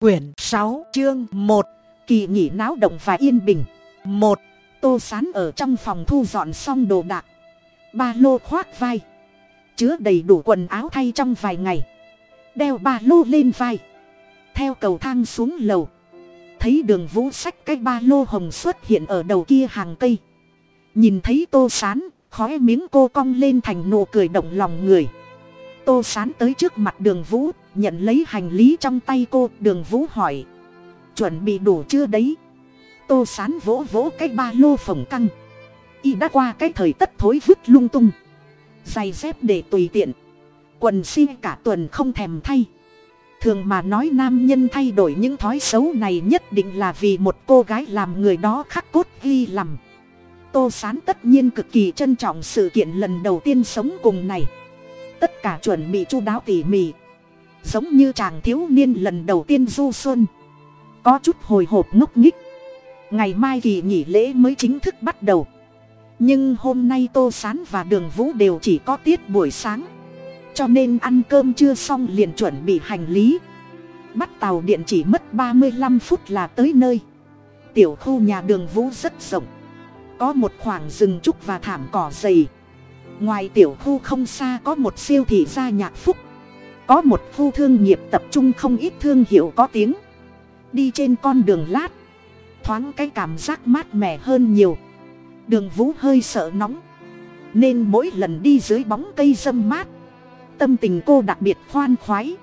quyển sáu, chương một, kỳ nghỉ náo động và yên bình. Một, tô sán ở trong phòng thu dọn xong đồ đạc. Ba lô khoác vai. Chứa đầy đủ quần áo thay trong vài ngày. Đeo ba lô lên vai. Theo cầu thang xuống lầu. Thấy đường vũ sách cái ba lô hồng xuất hiện ở đầu kia hàng cây. Nhìn thấy tô sán khói miếng cô cong lên thành nụ cười động lòng người. Tô sán tới trước mặt đường vũ nhận lấy hành lý trong tay cô, đường vũ hỏi. Chuẩn bị đủ chưa đấy? Tô sán vỗ vỗ cái ba lô phồng căng. Y đã qua cái thời tất thối vứt lung tung. Giày dép để tùy tiện. Quần xi cả tuần không thèm thay. Thường mà nói nam nhân thay đổi những thói xấu này nhất định là vì một cô gái làm người đó khắc cốt ghi lầm. Tô sán tất nhiên cực kỳ trân trọng sự kiện lần đầu tiên sống cùng này. Tất cả chuẩn bị chu đáo tỉ mỉ giống như chàng thiếu niên lần đầu tiên du xuân. Có chút hồi hộp ngốc nghích. Ngày mai kỳ nghỉ lễ mới chính thức bắt đầu. Nhưng hôm nay tô sán và đường vũ đều chỉ có tiết buổi sáng. Cho nên ăn cơm chưa xong liền chuẩn bị hành lý. Bắt tàu điện chỉ mất ba mươi năm phút là tới nơi. Tiểu khu nhà đường vũ rất rộng. Có một khoảng rừng trúc và thảm cỏ dày. Ngoài tiểu khu không xa có một siêu thị gia nhạc phúc có một khu thương nghiệp tập trung không ít thương hiệu có tiếng. Đi trên con đường lát. Thoáng cái cảm giác mát mẻ hơn nhiều. Đường vũ hơi sợ nóng. Nên mỗi lần đi dưới bóng cây dâm mát, tâm tình cô đặc biệt khoan khoái.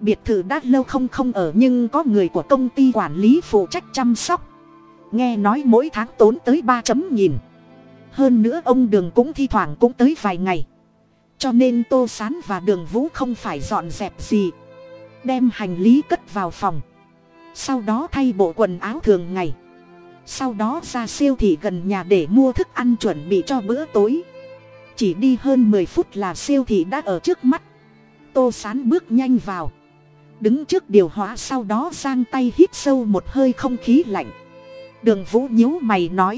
Biệt thự đã lâu không không ở nhưng có người của công ty quản lý phụ trách chăm sóc. Nghe nói mỗi tháng tốn tới ba chấm nghìn. hơn nữa ông đường cũng thi thoảng cũng tới vài ngày cho nên tô s á n và đường vũ không phải dọn dẹp gì. Đem hành lý cất vào phòng. Sau đó thay bộ quần áo thường ngày. Sau đó ra siêu thị gần nhà để mua thức ăn chuẩn bị cho bữa tối. Chỉ đi hơn mười phút là siêu thị đã ở trước mắt. Tô s á n bước nhanh vào. Đứng trước điều hóa sau đó giang tay hít sâu một hơi không khí lạnh. Đường vũ nhíu mày nói.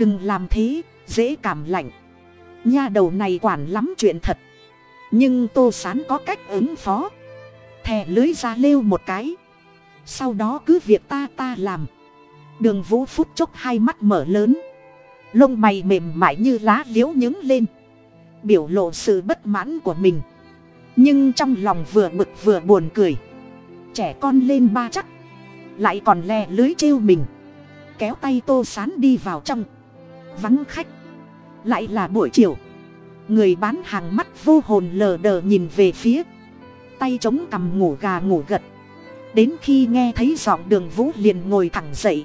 Đừng làm thế, dễ cảm lạnh nha đầu này quản lắm chuyện thật. Nhưng tô sán có cách ứng phó. Thè lưới ra lêu một cái. Sau đó cứ việc ta ta làm. Đường vũ phút chốc hai mắt mở lớn. Lông mày mềm mại như lá liếu nhứng lên. Biểu lộ sự bất mãn của mình. Nhưng trong lòng vừa bực vừa buồn cười. Trẻ con lên ba chắc. Lại còn lè lưới trêu mình. Kéo tay tô sán đi vào trong. Vắng khách lại là buổi chiều. Người bán hàng mắt vô hồn lờ đờ nhìn về phía. Tay chống cằm ngủ gà ngủ gật. Đến khi nghe thấy giọng đường vũ liền ngồi thẳng dậy.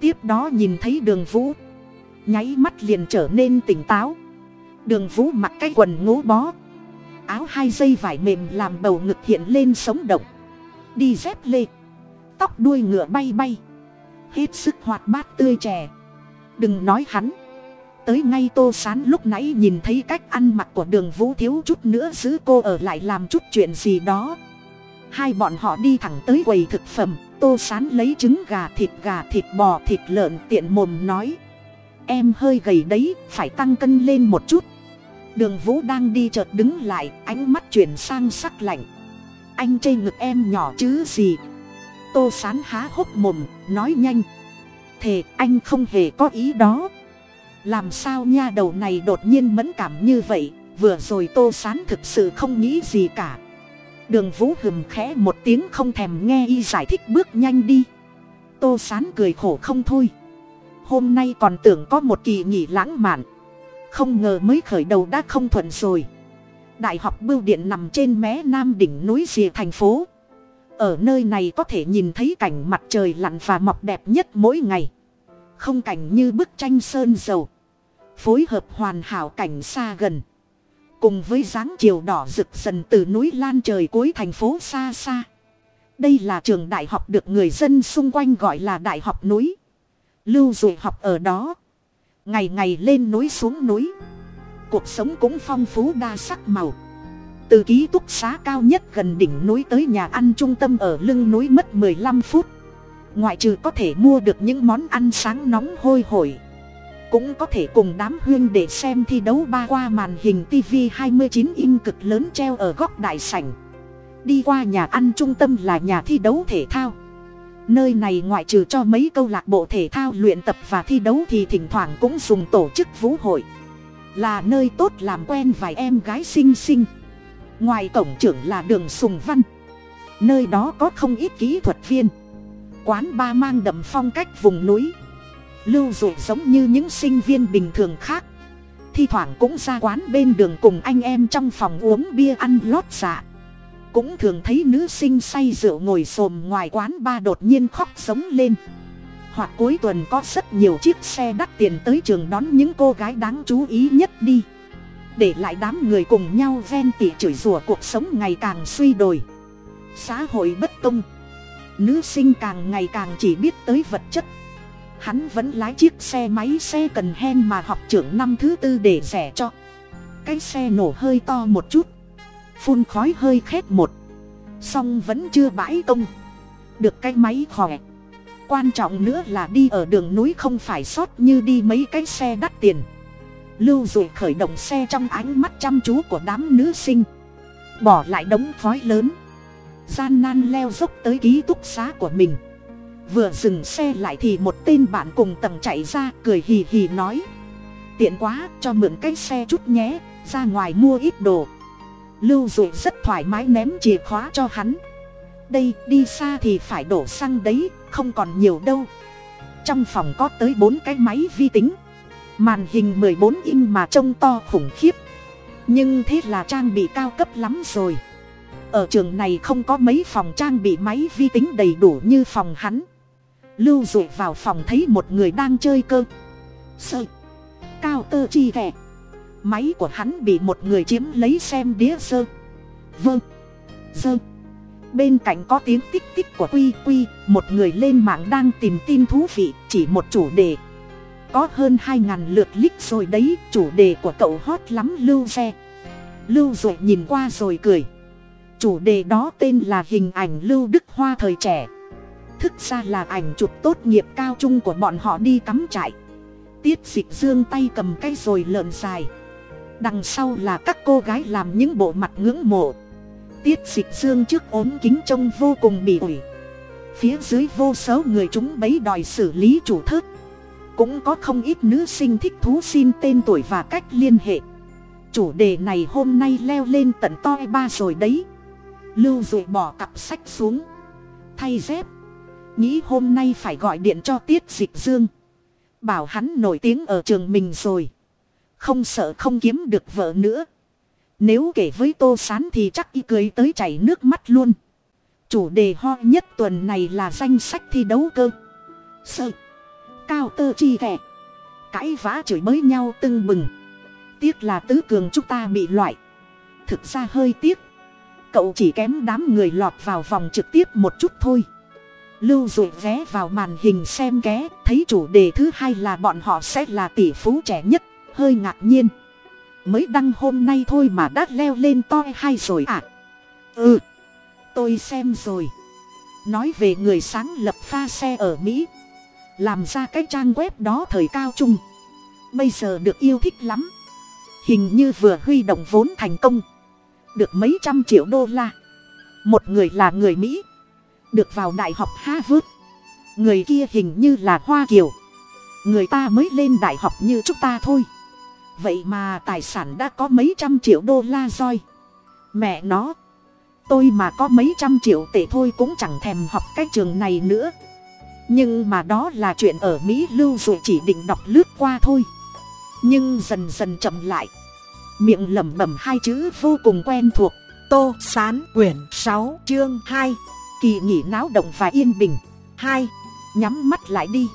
Tiếp đó nhìn thấy đường vũ. Nháy mắt liền trở nên tỉnh táo. Đường vũ mặc cái quần ngố bó. Áo hai dây vải mềm làm bầu ngực hiện lên sống động. Đi dép lê. Tóc đuôi ngựa bay bay. Hết sức hoạt bát tươi trẻ. Đừng nói hắn tới ngay tô sán lúc nãy nhìn thấy cách ăn mặc của đường vũ thiếu chút nữa giữ cô ở lại làm chút chuyện gì đó. Hai bọn họ đi thẳng tới quầy thực phẩm, tô sán lấy trứng gà thịt gà thịt bò thịt lợn tiện mồm nói. Em hơi gầy đấy, phải tăng cân lên một chút. Đường vũ đang đi chợt đứng lại, ánh mắt chuyển sang sắc lạnh. Anh chê ngực em nhỏ chứ gì? Tô sán há hốc mồm, nói nhanh. Thề, anh không hề có ý đó làm sao nha đầu này đột nhiên mẫn cảm như vậy, vừa rồi tô sán thực sự không nghĩ gì cả. Đường vũ hừm khẽ một tiếng không thèm nghe y giải thích bước nhanh đi. Tô sán cười khổ không thôi. Hôm nay còn tưởng có một kỳ nghỉ lãng mạn. Không ngờ mới khởi đầu đã không thuận rồi. Đại học bưu điện nằm trên mé nam đỉnh núi rìa thành phố. Ở nơi này có thể nhìn thấy cảnh mặt trời lặn và mọc đẹp nhất mỗi ngày. Không cảnh như bức tranh sơn dầu phối hợp hoàn hảo cảnh xa gần. Cùng với dáng chiều đỏ rực dần từ núi lan trời cuối thành phố xa xa. Đây là trường đại học được người dân xung quanh gọi là đại học núi. Lưu dụ học ở đó. Ngày ngày lên núi xuống núi. Cuộc sống cũng phong phú đa sắc màu. Từ ký túc xá cao nhất gần đỉnh núi tới nhà ăn trung tâm ở lưng núi mất mười lăm phút. Ngoại trừ có thể mua được những món ăn sáng nóng hôi hổi cũng có thể cùng đám huyên để xem thi đấu ba qua màn hình tv hai mươi chín in cực lớn treo ở góc đại sảnh. Đi qua nhà ăn trung tâm là nhà thi đấu thể thao. Nơi này ngoại trừ cho mấy câu lạc bộ thể thao luyện tập và thi đấu thì thỉnh thoảng cũng dùng tổ chức vũ hội. Là nơi tốt làm quen vài em gái xinh xinh. Ngoài cổng trưởng là đường sùng văn. Nơi đó có không ít kỹ thuật viên. Quán ba mang đậm phong cách vùng núi lưu dụ giống như những sinh viên bình thường khác. Thi thoảng cũng ra quán bên đường cùng anh em trong phòng uống bia ăn lót dạ. Cũng thường thấy nữ sinh say rượu ngồi xồm ngoài quán ba đột nhiên khóc sống lên. Hoặc cuối tuần có rất nhiều chiếc xe đắt tiền tới trường đón những cô gái đáng chú ý nhất đi. Để lại đám người cùng nhau ven tỉ chửi rủa cuộc sống ngày càng suy đồi. Xã hội bất công. Nữ sinh càng ngày càng chỉ biết tới vật chất hắn vẫn lái chiếc xe máy xe cần hen mà học trưởng năm thứ tư để rẻ cho. Cái xe nổ hơi to một chút. Phun khói hơi khét một. Song vẫn chưa bãi công được cái máy khỏe. Quan trọng nữa là đi ở đường núi không phải sót như đi mấy cái xe đắt tiền. Lưu dụ khởi động xe trong ánh mắt chăm chú của đám nữ sinh. Bỏ lại đống khói lớn. Gian nan leo dốc tới ký túc xá của mình vừa dừng xe lại thì một tên bạn cùng tầng chạy ra, cười hì hì nói. Tiện quá, cho mượn cái xe chút nhé, ra ngoài mua ít đồ. Lưu dụ rất thoải mái ném chìa khóa cho hắn. Đây, đi xa thì phải đổ xăng đấy, không còn nhiều đâu. Trong phòng có tới bốn cái máy vi tính. Màn hình mười bốn in mà trông to khủng khiếp. Nhưng thế là trang bị cao cấp lắm rồi. Ở trường này không có mấy phòng trang bị máy vi tính đầy đủ như phòng hắn lưu dụ vào phòng thấy một người đang chơi cơ. Sơ cao tơ chi kẻ. Máy của hắn bị một người chiếm lấy xem đĩa sơ. Vâng dơ bên cạnh có tiếng tích tích của quy quy, một người lên mạng đang tìm tin thú vị, chỉ một chủ đề. Có hơn hai ngàn lượt lít rồi đấy, chủ đề của cậu hot lắm lưu xe. Lưu rồi nhìn qua rồi cười. Chủ đề đó tên là hình ảnh lưu đức hoa thời trẻ thức ra là ảnh chụp tốt nghiệp cao trung của bọn họ đi cắm trại. Tiết dịch dương tay cầm cây rồi lợn dài. Đằng sau là các cô gái làm những bộ mặt ngưỡng mộ. Tiết dịch dương trước ốm kính trông vô cùng bị ủi. Phía dưới vô số người chúng bấy đòi xử lý chủ thớt. Cũng có không ít nữ sinh thích thú xin tên tuổi và cách liên hệ. Chủ đề này hôm nay leo lên tận toi ba rồi đấy. Lưu dụi bỏ cặp sách xuống. Thay dép nghĩ hôm nay phải gọi điện cho tiết dịch dương. Bảo hắn nổi tiếng ở trường mình rồi. Không sợ không kiếm được vợ nữa. Nếu kể với tô sán thì chắc y cười tới chảy nước mắt luôn. Chủ đề ho nhất tuần này là danh sách thi đấu cơ. Sơ. Cao tơ chi kẻ. Cãi vã chửi bới nhau tưng bừng. Tiếc là tứ cường chúng ta bị loại. Thực ra hơi tiếc. Cậu chỉ kém đám người lọt vào vòng trực tiếp một chút thôi lưu dụ ghé vào màn hình xem ké thấy chủ đề thứ hai là bọn họ sẽ là tỷ phú trẻ nhất, hơi ngạc nhiên. Mới đăng hôm nay thôi mà đã leo lên to hay rồi à ừ tôi xem rồi. Nói về người sáng lập pha xe ở mỹ, làm ra cái trang web đó thời cao trung. Bây giờ được yêu thích lắm. Hình như vừa huy động vốn thành công, được mấy trăm triệu đô la. Một người là người mỹ được vào đại học harvard. Người kia hình như là hoa kiều. Người ta mới lên đại học như chúng ta thôi. Vậy mà tài sản đã có mấy trăm triệu đô la roi. Mẹ nó, tôi mà có mấy trăm triệu tệ thôi cũng chẳng thèm học cái trường này nữa. Nhưng mà đó là chuyện ở mỹ lưu dù chỉ định đọc lướt qua thôi. Nhưng dần dần chậm lại. Miệng lẩm bẩm hai chữ vô cùng quen thuộc. Tô sán quyển sáu, chương hai kỳ nghỉ náo động và yên bình. Hai, nhắm mắt lại đi.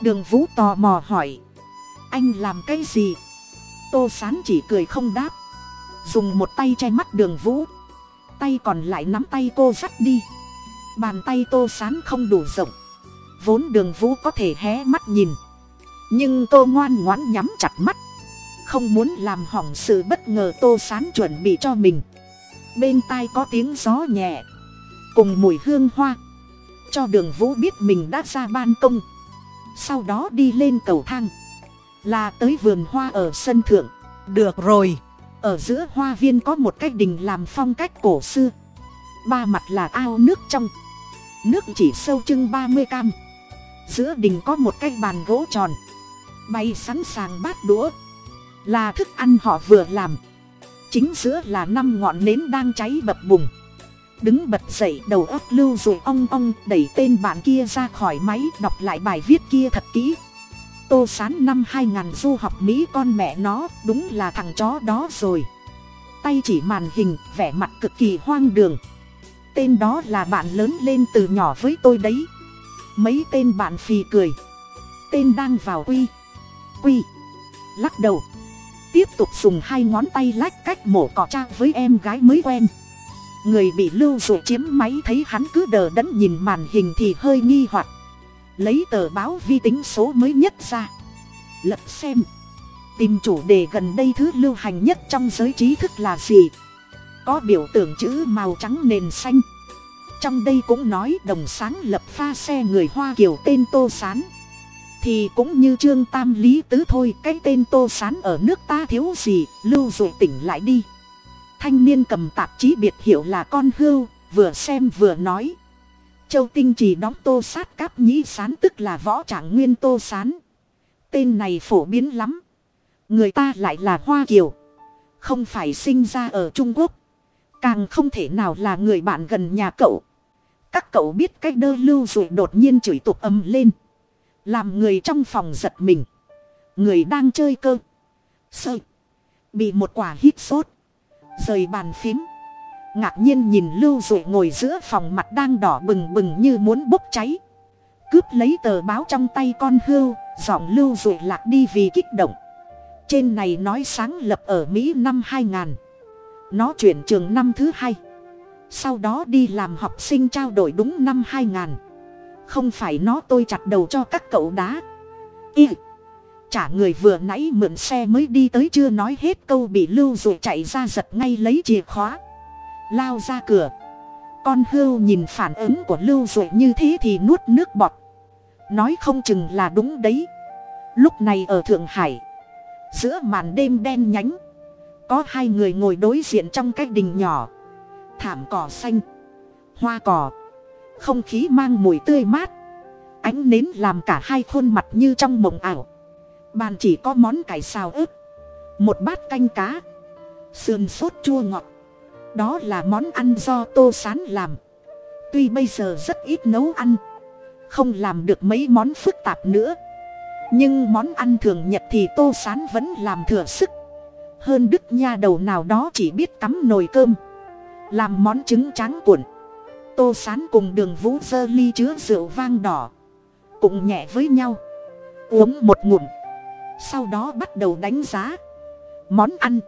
Đường vũ tò mò hỏi, anh làm cái gì? Tô sán chỉ cười không đáp. Dùng một tay che mắt đường vũ. Tay còn lại nắm tay cô dắt đi. Bàn tay tô sán không đủ rộng. Vốn đường vũ có thể hé mắt nhìn. Nhưng cô ngoan ngoãn nhắm chặt mắt. Không muốn làm hỏng sự bất ngờ tô sán chuẩn bị cho mình. Bên tai có tiếng gió nhẹ cùng mùi hương hoa. Cho đường vũ biết mình đã ra ban công. Sau đó đi lên cầu thang. Là tới vườn hoa ở sân thượng. Được rồi. Ở giữa hoa viên có một cái đình làm phong cách cổ xưa. Ba mặt là ao nước trong. Nước chỉ sâu chưng ba mươi cam giữa đình có một cái bàn gỗ tròn. Bay sẵn sàng bát đũa. Là thức ăn họ vừa làm. Chính giữa là năm ngọn nến đang cháy bập bùng đứng bật dậy đầu óc lưu rồi ong ong, đẩy tên bạn kia ra khỏi máy, đọc lại bài viết kia thật kỹ. Tô sán năm hai ngàn du học mỹ con mẹ nó, đúng là thằng chó đó rồi. Tay chỉ màn hình, vẻ mặt cực kỳ hoang đường. Tên đó là bạn lớn lên từ nhỏ với tôi đấy. Mấy tên bạn phì cười. Tên đang vào quy. Quy. Lắc đầu. Tiếp tục dùng hai ngón tay lách cách mổ cọ cha với em gái mới quen người bị lưu dụ chiếm máy thấy hắn cứ đờ đẫn nhìn màn hình thì hơi nghi hoặc. Lấy tờ báo vi tính số mới nhất ra. Lật xem. Tìm chủ đề gần đây thứ lưu hành nhất trong giới trí thức là gì? Có biểu tượng chữ màu trắng nền xanh. Trong đây cũng nói đồng sáng lập pha xe người hoa kiều tên tô sán. Thì cũng như trương tam lý tứ thôi, cái tên tô sán ở nước ta thiếu gì, lưu dụ tỉnh lại đi thanh niên cầm tạp chí biệt hiệu là con hưu vừa xem vừa nói. Châu tinh trì đóng tô sát cáp nhĩ sán tức là võ trạng nguyên tô sán. Tên này phổ biến lắm. Người ta lại là hoa kiều. Không phải sinh ra ở trung quốc. Càng không thể nào là người bạn gần nhà cậu. Các cậu biết cái đơ lưu rồi đột nhiên chửi tục âm lên. Làm người trong phòng giật mình. Người đang chơi cơ. Sơ bị một quả hít sốt rời bàn phím. Ngạc nhiên nhìn lưu dụ ngồi giữa phòng mặt đang đỏ bừng bừng như muốn bốc cháy. Cướp lấy tờ báo trong tay con hưu, giọng lưu dụ lạc đi vì kích động. Trên này nói sáng lập ở mỹ năm 2000 nó chuyển trường năm thứ hai. Sau đó đi làm học sinh trao đổi đúng năm 2000 không phải nó tôi chặt đầu cho các cậu đá. Y chả người vừa nãy mượn xe mới đi tới chưa nói hết câu bị lưu rồi chạy ra giật ngay lấy chìa khóa. Lao ra cửa. Con hưu nhìn phản ứng của lưu rồi như thế thì nuốt nước bọt. Nói không chừng là đúng đấy. Lúc này ở thượng hải, giữa màn đêm đen nhánh, có hai người ngồi đối diện trong cái đình nhỏ. Thảm cỏ xanh, hoa cỏ, không khí mang mùi tươi mát. Ánh nến làm cả hai khuôn mặt như trong mộng ảo bàn chỉ có món cải xào ớt, một bát canh cá, sườn sốt chua ngọt. Đó là món ăn do tô sán làm. Tuy bây giờ rất ít nấu ăn, không làm được mấy món phức tạp nữa. Nhưng món ăn thường nhật thì tô sán vẫn làm thừa sức. Hơn đức nha đầu nào đó chỉ biết cắm nồi cơm, làm món trứng tráng cuộn. Tô sán cùng đường vũ dơ ly chứa rượu vang đỏ cũng nhẹ với nhau, uống một ngụm sau đó bắt đầu đánh giá. Món ăn.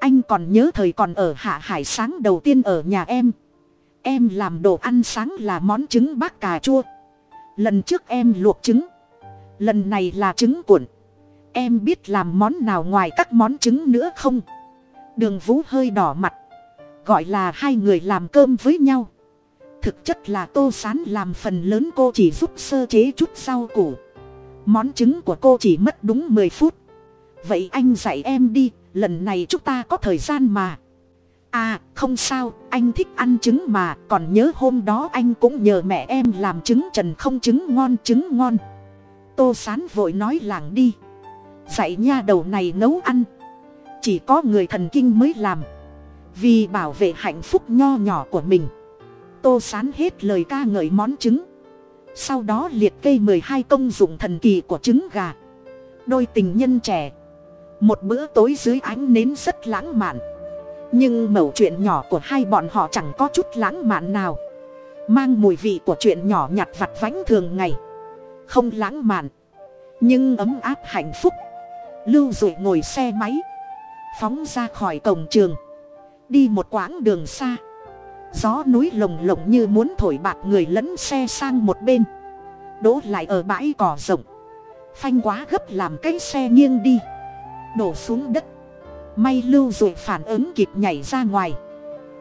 Anh còn nhớ thời còn ở hạ hải sáng đầu tiên ở nhà em. Em làm đồ ăn sáng là món trứng bác cà chua. Lần trước em luộc trứng. Lần này là trứng cuộn. Em biết làm món nào ngoài các món trứng nữa không? Đường vũ hơi đỏ mặt. Gọi là hai người làm cơm với nhau. Thực chất là tô sán làm phần lớn cô chỉ giúp sơ chế chút rau củ món trứng của cô chỉ mất đúng mười phút. Vậy anh dạy em đi, lần này chúng ta có thời gian mà. À không sao, anh thích ăn trứng mà, còn nhớ hôm đó anh cũng nhờ mẹ em làm trứng trần không trứng ngon trứng ngon. Tô sán vội nói làng đi. Dạy nha đầu này nấu ăn. Chỉ có người thần kinh mới làm. Vì bảo vệ hạnh phúc nho nhỏ của mình. Tô sán hết lời ca ngợi món trứng sau đó liệt kê mười hai công dụng thần kỳ của trứng gà. Đôi tình nhân trẻ. Một bữa tối dưới ánh nến rất lãng mạn. Nhưng mẩu chuyện nhỏ của hai bọn họ chẳng có chút lãng mạn nào. Mang mùi vị của chuyện nhỏ nhặt vặt vánh thường ngày. Không lãng mạn. Nhưng ấm áp hạnh phúc. Lưu dụi ngồi xe máy. Phóng ra khỏi cổng trường. Đi một quãng đường xa gió núi lồng lộng như muốn thổi bạc người lẫn xe sang một bên. Đỗ lại ở bãi cỏ rộng. Phanh quá gấp làm cái xe nghiêng đi. Đổ xuống đất. May lưu rồi phản ứng kịp nhảy ra ngoài.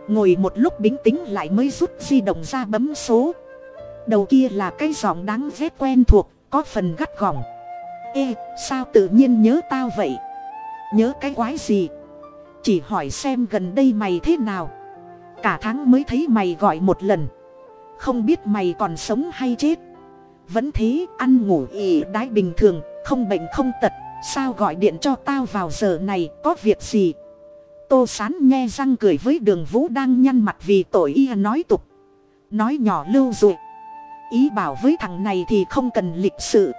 Ngồi một lúc bính tính lại mới rút di động ra bấm số. Đầu kia là cái giọng đáng ghét quen thuộc, có phần gắt gỏng. Ê, sao tự nhiên nhớ tao vậy? Nhớ cái quái gì? Chỉ hỏi xem gần đây mày thế nào? Cả tháng mới thấy mày gọi một lần. Không biết mày còn sống hay chết. Vẫn thế, ăn ngủ ỉ đái bình thường, không bệnh không tật. Sao gọi điện cho tao vào giờ này, có việc gì? Tô sán nghe răng cười với đường vũ đang nhăn mặt vì tội y nói tục. Nói nhỏ lưu dụi ý bảo với thằng này thì không cần lịch sự.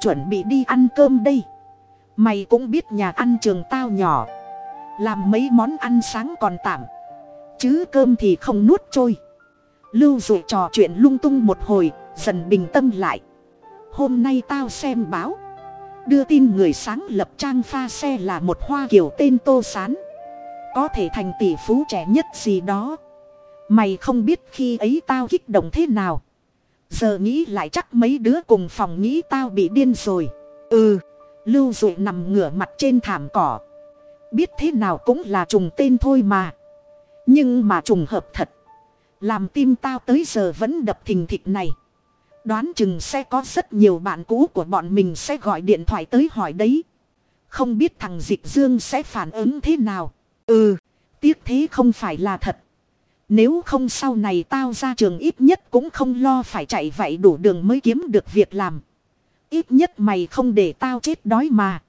Chuẩn bị đi ăn cơm đây. Mày cũng biết nhà ăn trường tao nhỏ. Làm mấy món ăn sáng còn tạm chứ cơm thì không nuốt trôi. Lưu dụ trò chuyện lung tung một hồi, dần bình tâm lại. Hôm nay tao xem báo. Đưa tin người sáng lập trang pha xe là một hoa kiểu tên tô sán. Có thể thành tỷ phú trẻ nhất gì đó. Mày không biết khi ấy tao kích động thế nào. Giờ nghĩ lại chắc mấy đứa cùng phòng nghĩ tao bị điên rồi. Ừ lưu dụ nằm ngửa mặt trên thảm cỏ. Biết thế nào cũng là trùng tên thôi mà nhưng mà trùng hợp thật. Làm tim tao tới giờ vẫn đập thình thịch này. Đoán chừng sẽ có rất nhiều bạn cũ của bọn mình sẽ gọi điện thoại tới hỏi đấy. Không biết thằng dịch dương sẽ phản ứng thế nào. Ừ tiếc thế không phải là thật. Nếu không sau này tao ra trường ít nhất cũng không lo phải chạy vậy đủ đường mới kiếm được việc làm. Ít nhất mày không để tao chết đói mà.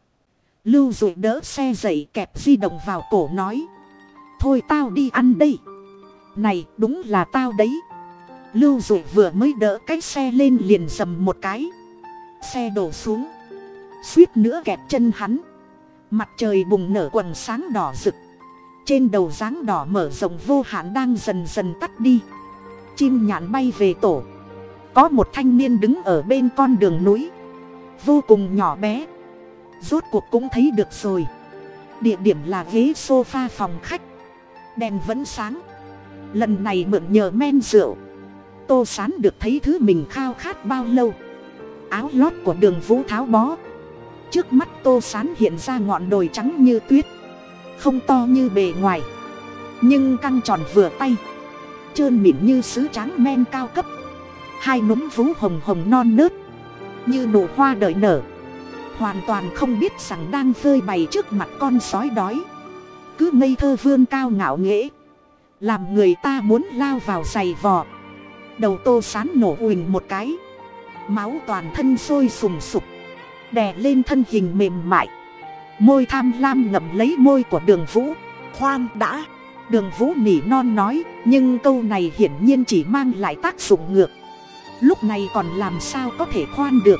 Lưu dụ đỡ xe dậy kẹp di động vào cổ nói thôi tao đi ăn đây. Này, đúng là tao đấy. Lưu dụ vừa mới đỡ cái xe lên liền dầm một cái. Xe đổ xuống. Suýt nữa kẹp chân hắn. Mặt trời bùng nở quần sáng đỏ rực. Trên đầu dáng đỏ mở rộng vô hạn đang dần dần tắt đi. Chim nhạn bay về tổ. Có một thanh niên đứng ở bên con đường núi. Vô cùng nhỏ bé. Rốt cuộc cũng thấy được rồi. Địa điểm là ghế sofa phòng khách đèn vẫn sáng. Lần này mượn nhờ men rượu. Tô sán được thấy thứ mình khao khát bao lâu. Áo lót của đường vũ tháo bó. Trước mắt tô sán hiện ra ngọn đồi trắng như tuyết. Không to như bề ngoài. Nhưng căng tròn vừa tay. Trơn mịn như sứ trắng men cao cấp. Hai núm vú hồng hồng non nớt. Như nụ hoa đợi nở. Hoàn toàn không biết rằng đang phơi bày trước mặt con sói đói cứ ngây thơ vương cao ngạo nghễ. Làm người ta muốn lao vào giày vò. Đầu tô sán nổ uỳnh một cái. Máu toàn thân sôi sùng sục. Đè lên thân hình mềm mại. Môi tham lam ngậm lấy môi của đường vũ. Khoan đã. Đường vũ nỉ non nói, nhưng câu này hiển nhiên chỉ mang lại tác dụng ngược. Lúc này còn làm sao có thể khoan được?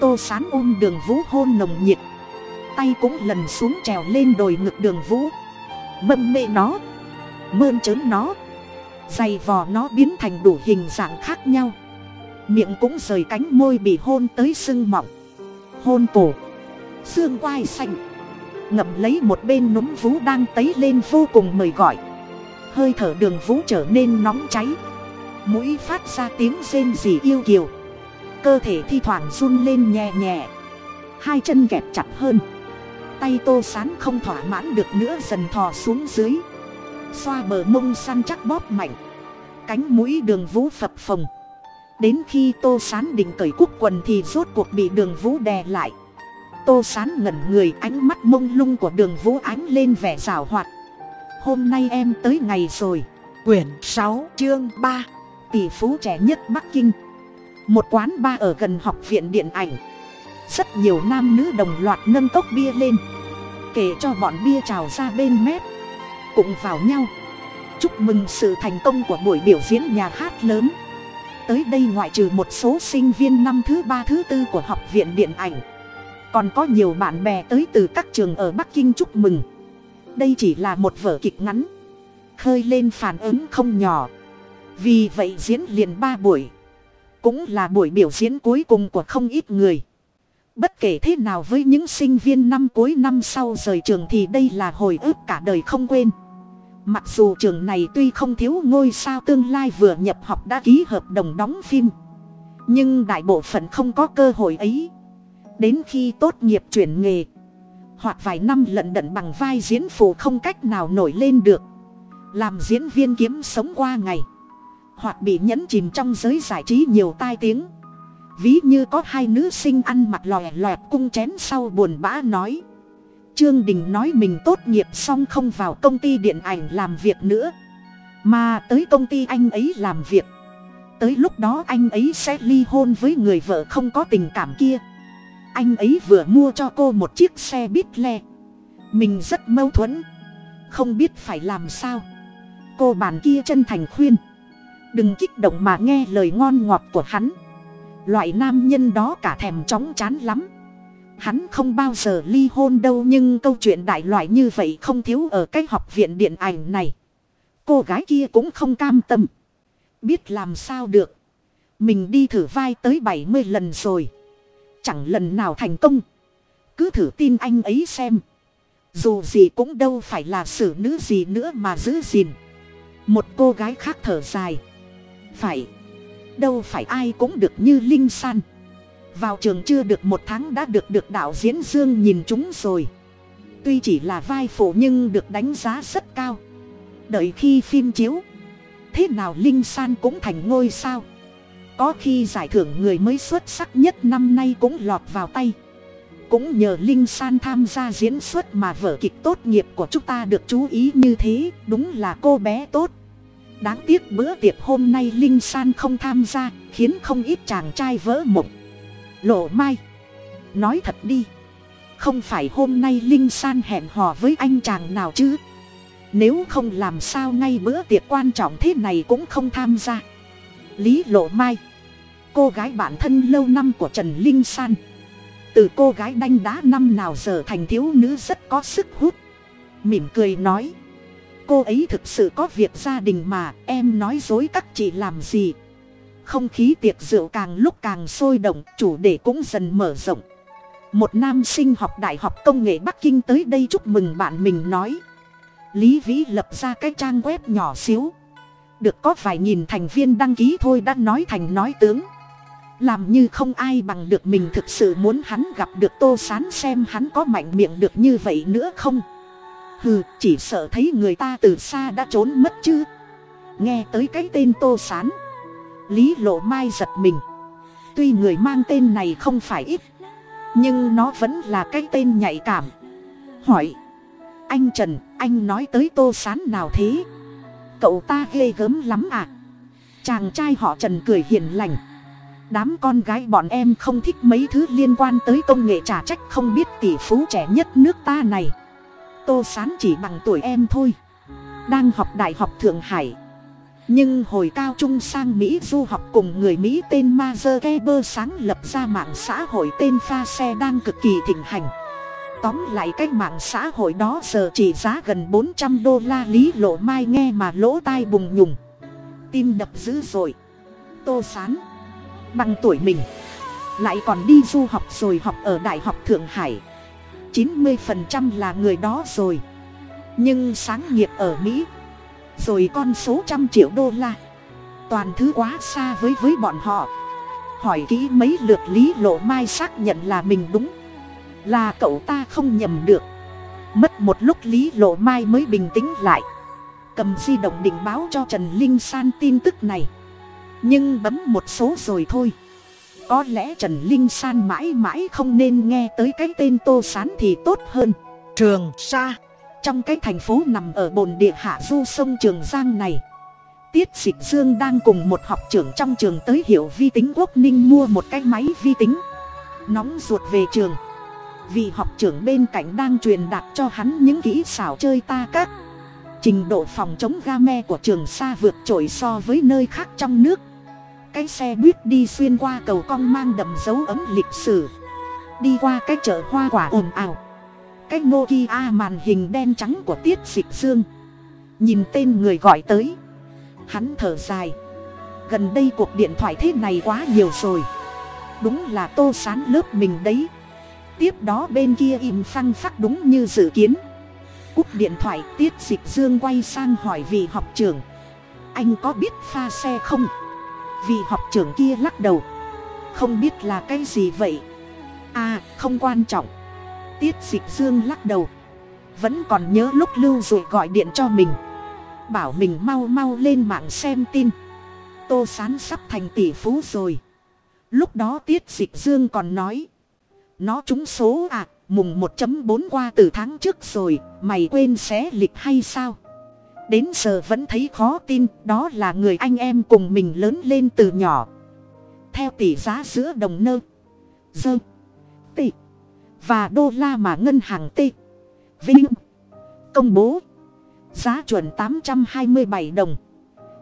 Tô sán ôm đường vũ hôn nồng nhiệt tay cũng lần xuống trèo lên đồi ngực đường vũ. Mâm mê nó, mơn trớn nó, dày vò nó biến thành đủ hình dạng khác nhau. Miệng cũng rời cánh môi bị hôn tới sưng mọng. Hôn cổ, xương quai xanh. Ngậm lấy một bên núm vú đang tấy lên vô cùng mời gọi. Hơi thở đường vú trở nên nóng cháy. Mũi phát ra tiếng rên rỉ yêu kiều. Cơ thể thi thoảng run lên nhẹ nhẹ. Hai chân kẹp chặt hơn tay tô sán không thỏa mãn được nữa dần thò xuống dưới. Xoa bờ mông săn chắc bóp mạnh. Cánh mũi đường vũ phập phồng. Đến khi tô sán định cởi cúc quần thì rốt cuộc bị đường vũ đè lại. Tô sán ngẩn người, ánh mắt mông lung của đường vũ ánh lên vẻ rào hoạt. Hôm nay em tới ngày rồi. Quyển sáu, chương ba. Tỷ phú trẻ nhất bắc kinh. Một quán ba ở gần học viện điện ảnh rất nhiều nam nữ đồng loạt nâng cốc bia lên. Kể cho bọn bia trào ra bên mép. Cũng vào nhau. Chúc mừng sự thành công của buổi biểu diễn nhà hát lớn. Tới đây ngoại trừ một số sinh viên năm thứ ba thứ tư của học viện điện ảnh. Còn có nhiều bạn bè tới từ các trường ở bắc kinh chúc mừng. Đây chỉ là một vở kịch ngắn. Khơi lên phản ứng không nhỏ. Vì vậy diễn liền ba buổi. Cũng là buổi biểu diễn cuối cùng của không ít người bất kể thế nào với những sinh viên năm cuối năm sau rời trường thì đây là hồi ức cả đời không quên. Mặc dù trường này tuy không thiếu ngôi sao tương lai vừa nhập học đã ký hợp đồng đóng phim, nhưng đại bộ phận không có cơ hội ấy. Đến khi tốt nghiệp chuyển nghề, hoặc vài năm lận đận bằng vai diễn phụ không cách nào nổi lên được. Làm diễn viên kiếm sống qua ngày, hoặc bị nhẫn chìm trong giới giải trí nhiều tai tiếng ví như có hai nữ sinh ăn mặc lòe loẹt cung chén sau buồn bã nói. Trương đình nói mình tốt nghiệp xong không vào công ty điện ảnh làm việc nữa. Mà tới công ty anh ấy làm việc. Tới lúc đó anh ấy sẽ ly hôn với người vợ không có tình cảm kia. Anh ấy vừa mua cho cô một chiếc xe bít le mình rất mâu thuẫn. Không biết phải làm sao. Cô bàn kia chân thành khuyên. Đừng kích động mà nghe lời ngon ngọt của hắn loại nam nhân đó cả thèm chóng chán lắm. Hắn không bao giờ ly hôn đâu nhưng câu chuyện đại loại như vậy không thiếu ở cái học viện điện ảnh này. Cô gái kia cũng không cam tâm. Biết làm sao được. Mình đi thử vai tới bảy mươi lần rồi. Chẳng lần nào thành công. Cứ thử tin anh ấy xem. Dù gì cũng đâu phải là xử nữ gì nữa mà giữ gìn. Một cô gái khác thở dài. Phải đâu phải ai cũng được như linh san. Vào trường chưa được một tháng đã được được đạo diễn dương nhìn chúng rồi. Tuy chỉ là vai phụ nhưng được đánh giá rất cao. Đợi khi phim chiếu, thế nào linh san cũng thành ngôi sao. Có khi giải thưởng người mới xuất sắc nhất năm nay cũng lọt vào tay. Cũng nhờ linh san tham gia diễn xuất mà vở kịch tốt nghiệp của chúng ta được chú ý như thế, đúng là cô bé tốt đáng tiếc bữa tiệc hôm nay linh san không tham gia, khiến không ít chàng trai vỡ mộng. Lộ mai, nói thật đi. Không phải hôm nay linh san hẹn hò với anh chàng nào chứ? Nếu không làm sao ngay bữa tiệc quan trọng thế này cũng không tham gia. Lý lộ mai, cô gái bạn thân lâu năm của trần linh san. Từ cô gái đanh đá năm nào giờ thành thiếu nữ rất có sức hút. Mỉm cười nói cô ấy thực sự có việc gia đình mà, em nói dối các chị làm gì? Không khí tiệc rượu càng lúc càng sôi động, chủ đề cũng dần mở rộng. Một nam sinh học đại học công nghệ bắc kinh tới đây chúc mừng bạn mình nói. Lý vĩ lập ra cái trang web nhỏ xíu. Được có vài nghìn thành viên đăng ký thôi đã nói thành nói tướng. Làm như không ai bằng được mình thực sự muốn hắn gặp được tô sán xem hắn có mạnh miệng được như vậy nữa không? Hừ, chỉ sợ thấy người ta từ xa đã trốn mất chứ. Nghe tới cái tên tô sán, lý lộ mai giật mình. Tuy người mang tên này không phải ít, nhưng nó vẫn là cái tên nhạy cảm. Hỏi, anh trần, anh nói tới tô sán nào thế? Cậu ta ghê gớm lắm à? Chàng trai họ trần cười hiền lành. Đám con gái bọn em không thích mấy thứ liên quan tới công nghệ trả trách không biết tỷ phú trẻ nhất nước ta này tô sán chỉ bằng tuổi em thôi. Đang học đại học thượng hải. Nhưng hồi cao trung sang mỹ du học cùng người mỹ tên mazer keber sáng lập ra mạng xã hội tên pha xe đang cực kỳ thịnh hành. Tóm lại cái mạng xã hội đó giờ chỉ giá gần bốn trăm đô la lý lộ mai nghe mà lỗ tai bùng nhùng. Tim đập dữ dội. Tô sán, bằng tuổi mình, lại còn đi du học rồi học ở đại học thượng hải chín mươi phần trăm là người đó rồi. Nhưng sáng nghiệp ở mỹ, rồi con số trăm triệu đô la. Toàn thứ quá xa với với bọn họ. Hỏi kỹ mấy lượt lý lộ mai xác nhận là mình đúng. Là cậu ta không nhầm được. Mất một lúc lý lộ mai mới bình tĩnh lại. Cầm di động định báo cho trần linh san tin tức này. Nhưng bấm một số rồi thôi có lẽ trần linh san mãi mãi không nên nghe tới cái tên tô sán thì tốt hơn. Trường sa. Trong cái thành phố nằm ở bồn địa hạ du sông trường giang này tiết dịch dương đang cùng một học trưởng trong trường tới hiệu vi tính quốc ninh mua một cái máy vi tính. Nóng ruột về trường. Vì học trưởng bên cạnh đang truyền đạt cho hắn những kỹ xảo chơi ta các. Trình độ phòng chống ga me của trường xa vượt trội so với nơi khác trong nước cái xe buýt đi xuyên qua cầu cong mang đậm dấu ấm lịch sử. Đi qua cái chợ hoa quả ồn ào. Cái nokia màn hình đen trắng của tiết dịch dương. Nhìn tên người gọi tới. Hắn thở dài. Gần đây cuộc điện thoại thế này quá nhiều rồi. Đúng là tô sán lớp mình đấy. Tiếp đó bên kia im phăng phắc đúng như dự kiến. Cúp điện thoại, tiết dịch dương quay sang hỏi vị học trưởng. Anh có biết pha xe không? Vị học trưởng kia lắc đầu. Không biết là cái gì vậy? À không quan trọng. Tiết dịch dương lắc đầu. Vẫn còn nhớ lúc lưu rồi gọi điện cho mình. Bảo mình mau mau lên mạng xem tin. Tô sán sắp thành tỷ phú rồi. Lúc đó tiết dịch dương còn nói. Nó trúng số à mùng một bốn qua từ tháng trước rồi, mày quên xé lịch hay sao? Đến giờ vẫn thấy khó tin, đó là người anh em cùng mình lớn lên từ nhỏ. Theo tỷ giá giữa đồng nơ, dơ tỷ và đô la mà ngân hàng t vinh, công bố, giá chuẩn tám trăm hai mươi bảy đồng.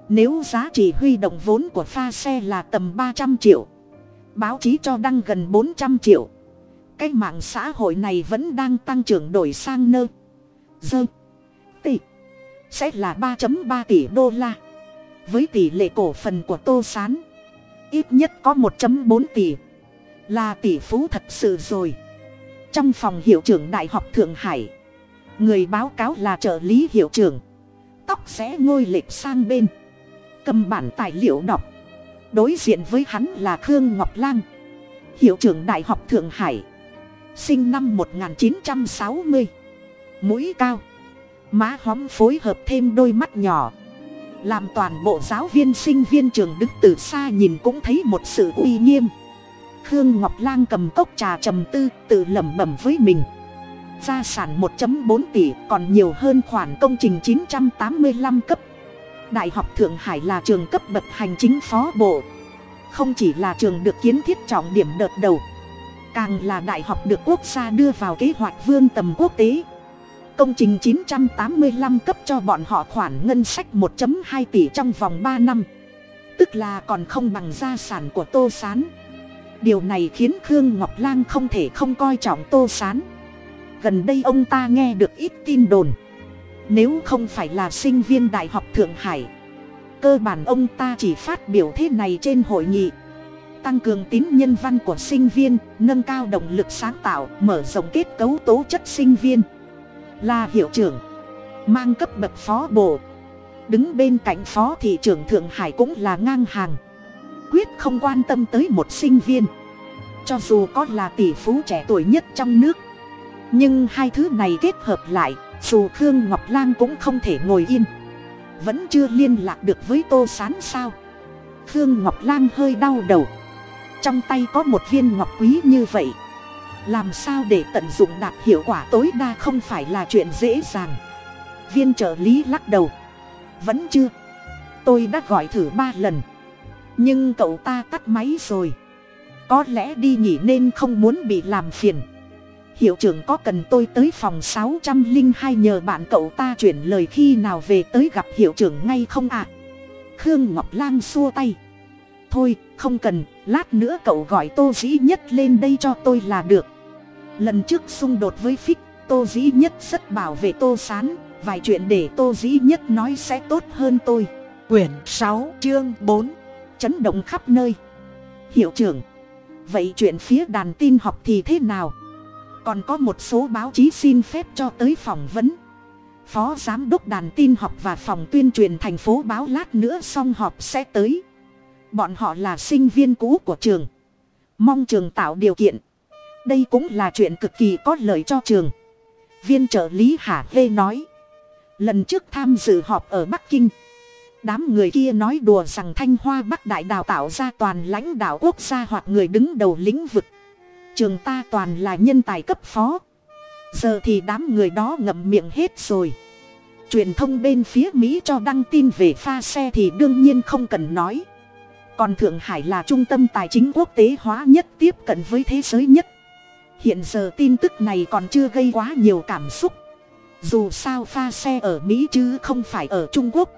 Nếu giá trị huy động vốn của pha xe là tầm ba trăm triệu, báo chí cho đăng gần bốn trăm triệu. Cái mạng xã hội này vẫn đang tăng trưởng đổi sang nơ, dơ sẽ là ba ba tỷ đô la. Với tỷ lệ cổ phần của tô s á n ít nhất có một bốn tỷ là tỷ phú thật sự rồi. Trong phòng hiệu trưởng đại học thượng hải, người báo cáo là trợ lý hiệu trưởng. Tóc sẽ ngôi lệch sang bên. Cầm bản tài liệu đọc. Đối diện với hắn là khương ngọc lan hiệu trưởng đại học thượng hải. Sinh năm một nghìn chín trăm sáu mươi. Mũi cao má hóm phối hợp thêm đôi mắt nhỏ. Làm toàn bộ giáo viên sinh viên trường đứng từ xa nhìn cũng thấy một sự uy nghiêm. Khương ngọc Lan cầm cốc trà trầm tư, tự lẩm bẩm với mình. Gia sản 1 bốn tỷ, còn nhiều hơn khoản công trình chín trăm tám mươi 985 cấp. Đại học thượng hải là trường cấp bậc hành chính phó bộ. Không chỉ là trường được kiến thiết trọng điểm đợt đầu, càng là đại học được quốc gia đưa vào kế hoạch vương tầm quốc tế công trình 985 cấp cho bọn họ khoản ngân sách 1 hai tỷ trong vòng ba năm. Tức là còn không bằng gia sản của tô s á n điều này khiến khương ngọc lang không thể không coi trọng tô s á n gần đây ông ta nghe được ít tin đồn. Nếu không phải là sinh viên đại học thượng hải, cơ bản ông ta chỉ phát biểu thế này trên hội nghị. Tăng cường tín nhân văn của sinh viên, nâng cao động lực sáng tạo, mở rộng kết cấu tố chất sinh viên là hiệu trưởng. Mang cấp bậc phó bộ đứng bên cạnh phó thị trưởng thượng hải cũng là ngang hàng. Quyết không quan tâm tới một sinh viên. Cho dù có là tỷ phú trẻ tuổi nhất trong nước. Nhưng hai thứ này kết hợp lại, dù khương ngọc lan cũng không thể ngồi yên. Vẫn chưa liên lạc được với tô s á n sao? Khương ngọc lan hơi đau đầu. Trong tay có một viên ngọc quý như vậy làm sao để tận dụng đạt hiệu quả tối đa không phải là chuyện dễ dàng. Viên trợ lý lắc đầu. Vẫn chưa. Tôi đã gọi thử ba lần. Nhưng cậu ta tắt máy rồi. Có lẽ đi nghỉ nên không muốn bị làm phiền. Hiệu trưởng có cần tôi tới phòng sáu trăm linh hai nhờ bạn cậu ta chuyển lời khi nào về tới gặp hiệu trưởng ngay không ạ? À? khương ngọc lan xua tay. Thôi, không cần, lát nữa cậu gọi tô dĩ nhất lên đây cho tôi là được lần trước xung đột với phích, tô dĩ nhất rất bảo vệ tô s á n vài chuyện để tô dĩ nhất nói sẽ tốt hơn tôi. Quyển sáu, chương bốn, chấn động khắp nơi. Hiệu trưởng, vậy chuyện phía đàn tin học thì thế nào? Còn có một số báo chí xin phép cho tới phỏng vấn. Phó giám đốc đàn tin học và phòng tuyên truyền thành phố báo lát nữa xong họp sẽ tới. Bọn họ là sinh viên cũ của trường. Mong trường tạo điều kiện đây cũng là chuyện cực kỳ có lợi cho trường. Viên trợ lý hà hê nói. Lần trước tham dự họp ở bắc kinh, đám người kia nói đùa rằng thanh hoa bắc đại đào tạo ra toàn lãnh đạo quốc gia hoặc người đứng đầu lĩnh vực. Trường ta toàn là nhân tài cấp phó. Giờ thì đám người đó ngậm miệng hết rồi. Truyền thông bên phía mỹ cho đăng tin về pha xe thì đương nhiên không cần nói. Còn thượng hải là trung tâm tài chính quốc tế hóa nhất tiếp cận với thế giới nhất hiện giờ tin tức này còn chưa gây quá nhiều cảm xúc. Dù sao pha xe ở mỹ chứ không phải ở trung quốc.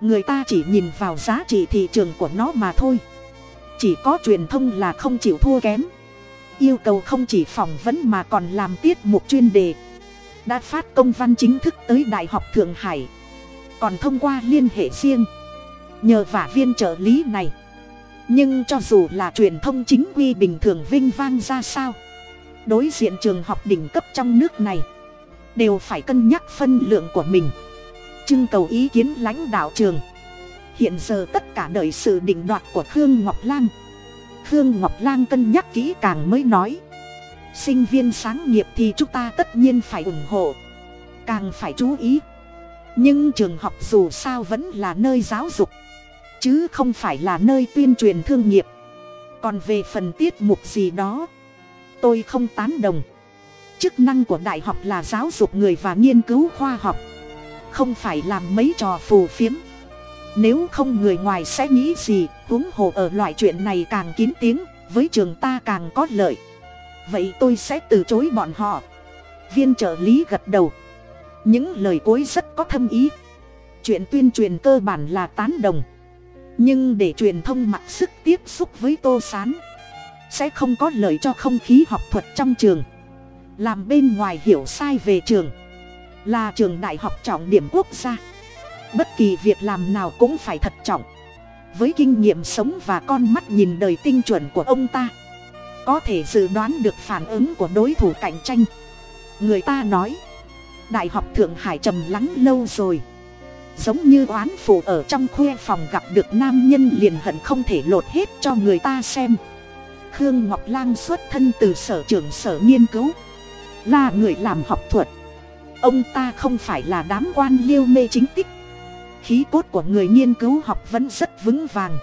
Người ta chỉ nhìn vào giá trị thị trường của nó mà thôi. Chỉ có truyền thông là không chịu thua kém. Yêu cầu không chỉ phỏng vấn mà còn làm tiết mục chuyên đề. Đã phát công văn chính thức tới đại học thượng hải. Còn thông qua liên hệ riêng. Nhờ vả viên trợ lý này. Nhưng cho dù là truyền thông chính quy bình thường vinh vang ra sao? Đối diện trường học đỉnh cấp trong nước này, đều phải cân nhắc phân lượng của mình, trưng cầu ý kiến lãnh đạo trường. Hiện giờ tất cả đợi sự định đoạt của khương ngọc lan khương ngọc lan cân nhắc kỹ càng mới nói, sinh viên sáng nghiệp thì chúng ta tất nhiên phải ủng hộ, càng phải chú ý. Nhưng trường học dù sao vẫn là nơi giáo dục, chứ không phải là nơi tuyên truyền thương nghiệp. Còn về phần tiết mục gì đó tôi không tán đồng. Chức năng của đại học là giáo dục người và nghiên cứu khoa học. Không phải làm mấy trò phù phiếm. Nếu không người ngoài sẽ nghĩ gì, huống hồ ở loại chuyện này càng kín tiếng, với trường ta càng có lợi. Vậy tôi sẽ từ chối bọn họ. Viên trợ lý gật đầu. Những lời cuối rất có thâm ý. Chuyện tuyên truyền cơ bản là tán đồng. Nhưng để truyền thông mặc sức tiếp xúc với tô s á n sẽ không có lợi cho không khí học thuật trong trường. Làm bên ngoài hiểu sai về trường. Là trường đại học trọng điểm quốc gia. Bất kỳ việc làm nào cũng phải thật trọng. Với kinh nghiệm sống và con mắt nhìn đời tinh chuẩn của ông ta, có thể dự đoán được phản ứng của đối thủ cạnh tranh. Người ta nói, đại học thượng hải trầm lắng lâu rồi. Giống như oán phụ ở trong khuê phòng gặp được nam nhân liền hận không thể lột hết cho người ta xem khương ngọc lang xuất thân từ sở trưởng sở nghiên cứu, là người làm học thuật. Ông ta không phải là đám quan liêu mê chính tích. Khí cốt của người nghiên cứu học vẫn rất vững vàng.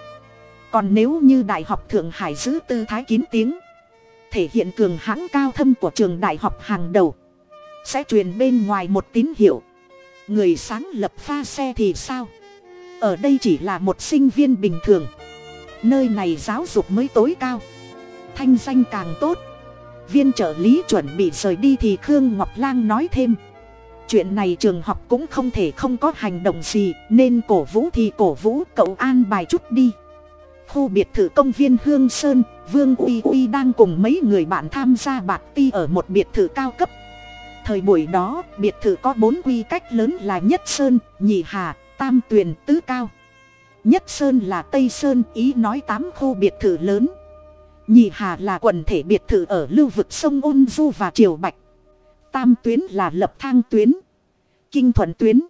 Còn nếu như đại học thượng hải giữ tư thái kín tiếng, thể hiện cường hãng cao thâm của trường đại học hàng đầu, sẽ truyền bên ngoài một tín hiệu. Người sáng lập pha xe thì sao? Ở đây chỉ là một sinh viên bình thường. Nơi này giáo dục mới tối cao thanh danh càng tốt. Viên trợ lý chuẩn bị rời đi thì khương ngọc lang nói thêm. Chuyện này trường học cũng không thể không có hành động gì, nên cổ vũ thì cổ vũ, cậu an bài chút đi. Khu biệt thự công viên hương sơn, vương uy uy đang cùng mấy người bạn tham gia bạc ti ở một biệt thự cao cấp. Thời buổi đó, biệt thự có bốn quy cách lớn là nhất sơn, nhị hà, tam tuyền, tứ cao. Nhất sơn là tây sơn, ý nói tám khu biệt thự lớn nhị hà là quần thể biệt thự ở lưu vực sông ôn du và triều bạch. Tam tuyến là lập thang tuyến kinh thuận tuyến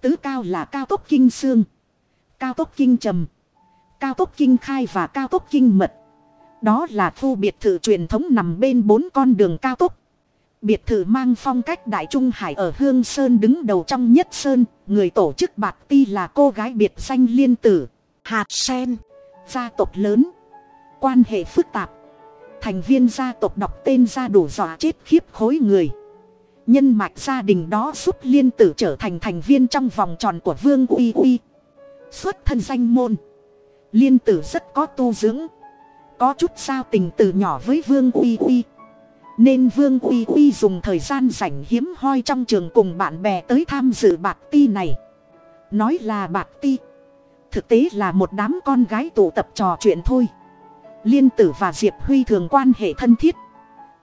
tứ cao là cao tốc kinh sương cao tốc kinh trầm cao tốc kinh khai và cao tốc kinh mật. Đó là khu biệt thự truyền thống nằm bên bốn con đường cao tốc. Biệt thự mang phong cách Đại Trung Hải ở Hương Sơn đứng đầu trong nhất Sơn, người tổ chức bạc ti là cô gái biệt danh liên tử, hạt sen, gia tộc lớn, quan hệ phức tạp. Thành viên gia tộc đọc tên ra đủ dọa chết khiếp khối người. Nhân mạch gia đình đó giúp liên tử trở thành thành viên trong vòng tròn của Vương Uy Uy. Xuất thân danh môn. Liên tử rất có tu dưỡng. Có chút sao tình từ nhỏ với Vương Uy Uy nên Vương Uy Uy dùng thời gian rảnh hiếm hoi trong trường cùng bạn bè tới tham dự bạc ti này. Nói là bạc ti. Thực tế là một đám con gái tụ tập trò chuyện thôi. Liên tử và Diệp Huy thường quan hệ thân thiết.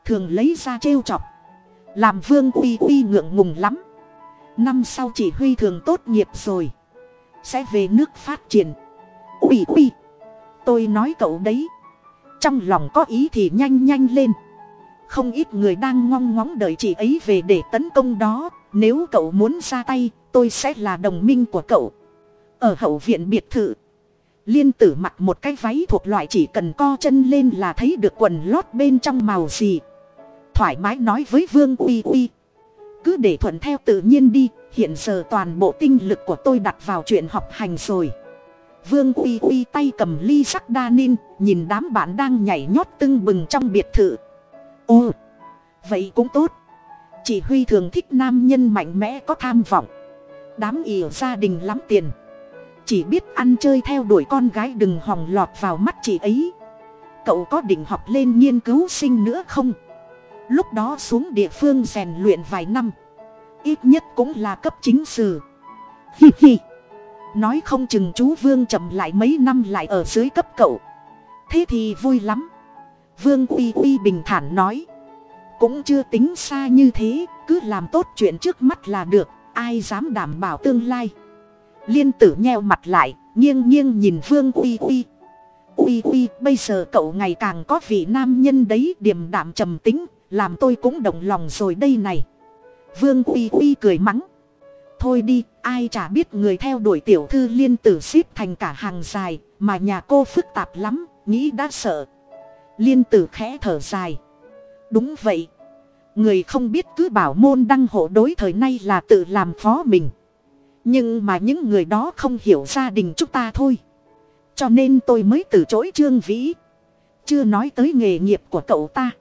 Thường lấy ra trêu chọc. Làm Vương Uy Uy ngượng ngùng lắm. Năm sau chỉ Huy thường tốt nghiệp rồi. Sẽ về nước phát triển. Uy Uy. Tôi nói cậu đấy. Trong lòng có ý thì nhanh nhanh lên không ít người đang ngong ngóng đợi chị ấy về để tấn công đó nếu cậu muốn ra tay, tôi sẽ là đồng minh của cậu ở hậu viện biệt thự liên tử mặc một cái váy thuộc loại chỉ cần co chân lên là thấy được quần lót bên trong màu gì. Thoải mái nói với vương uy uy. Cứ để thuận theo tự nhiên đi, hiện giờ toàn bộ tinh lực của tôi đặt vào chuyện học hành rồi. Vương uy uy tay cầm ly sắc đa ninh nhìn đám bạn đang nhảy nhót tưng bừng trong biệt thự. Ồ vậy cũng tốt. Chị huy thường thích nam nhân mạnh mẽ có tham vọng. Đám ỉa gia đình lắm tiền chỉ biết ăn chơi theo đuổi con gái đừng hòng lọt vào mắt chị ấy. Cậu có định học lên nghiên cứu sinh nữa không? Lúc đó xuống địa phương rèn luyện vài năm. Ít nhất cũng là cấp chính sử. Hi hi. Nói không chừng chú vương chậm lại mấy năm lại ở dưới cấp cậu. Thế thì vui lắm. Vương uy uy bình thản nói. Cũng chưa tính xa như thế, cứ làm tốt chuyện trước mắt là được, ai dám đảm bảo tương lai liên tử nheo mặt lại, nghiêng nghiêng nhìn vương uy uy. Uy uy, bây giờ cậu ngày càng có vị nam nhân đấy, điềm đạm trầm tính, làm tôi cũng động lòng rồi đây này. Vương uy uy cười mắng. Thôi đi, ai chả biết người theo đuổi tiểu thư liên tử ship thành cả hàng dài, mà nhà cô phức tạp lắm, nghĩ đã sợ. Liên tử khẽ thở dài. Đúng vậy. Người không biết cứ bảo môn đăng hộ đối thời nay là tự làm phó mình nhưng mà những người đó không hiểu gia đình chúng ta thôi. Cho nên tôi mới từ chối trương vĩ. Chưa nói tới nghề nghiệp của cậu ta.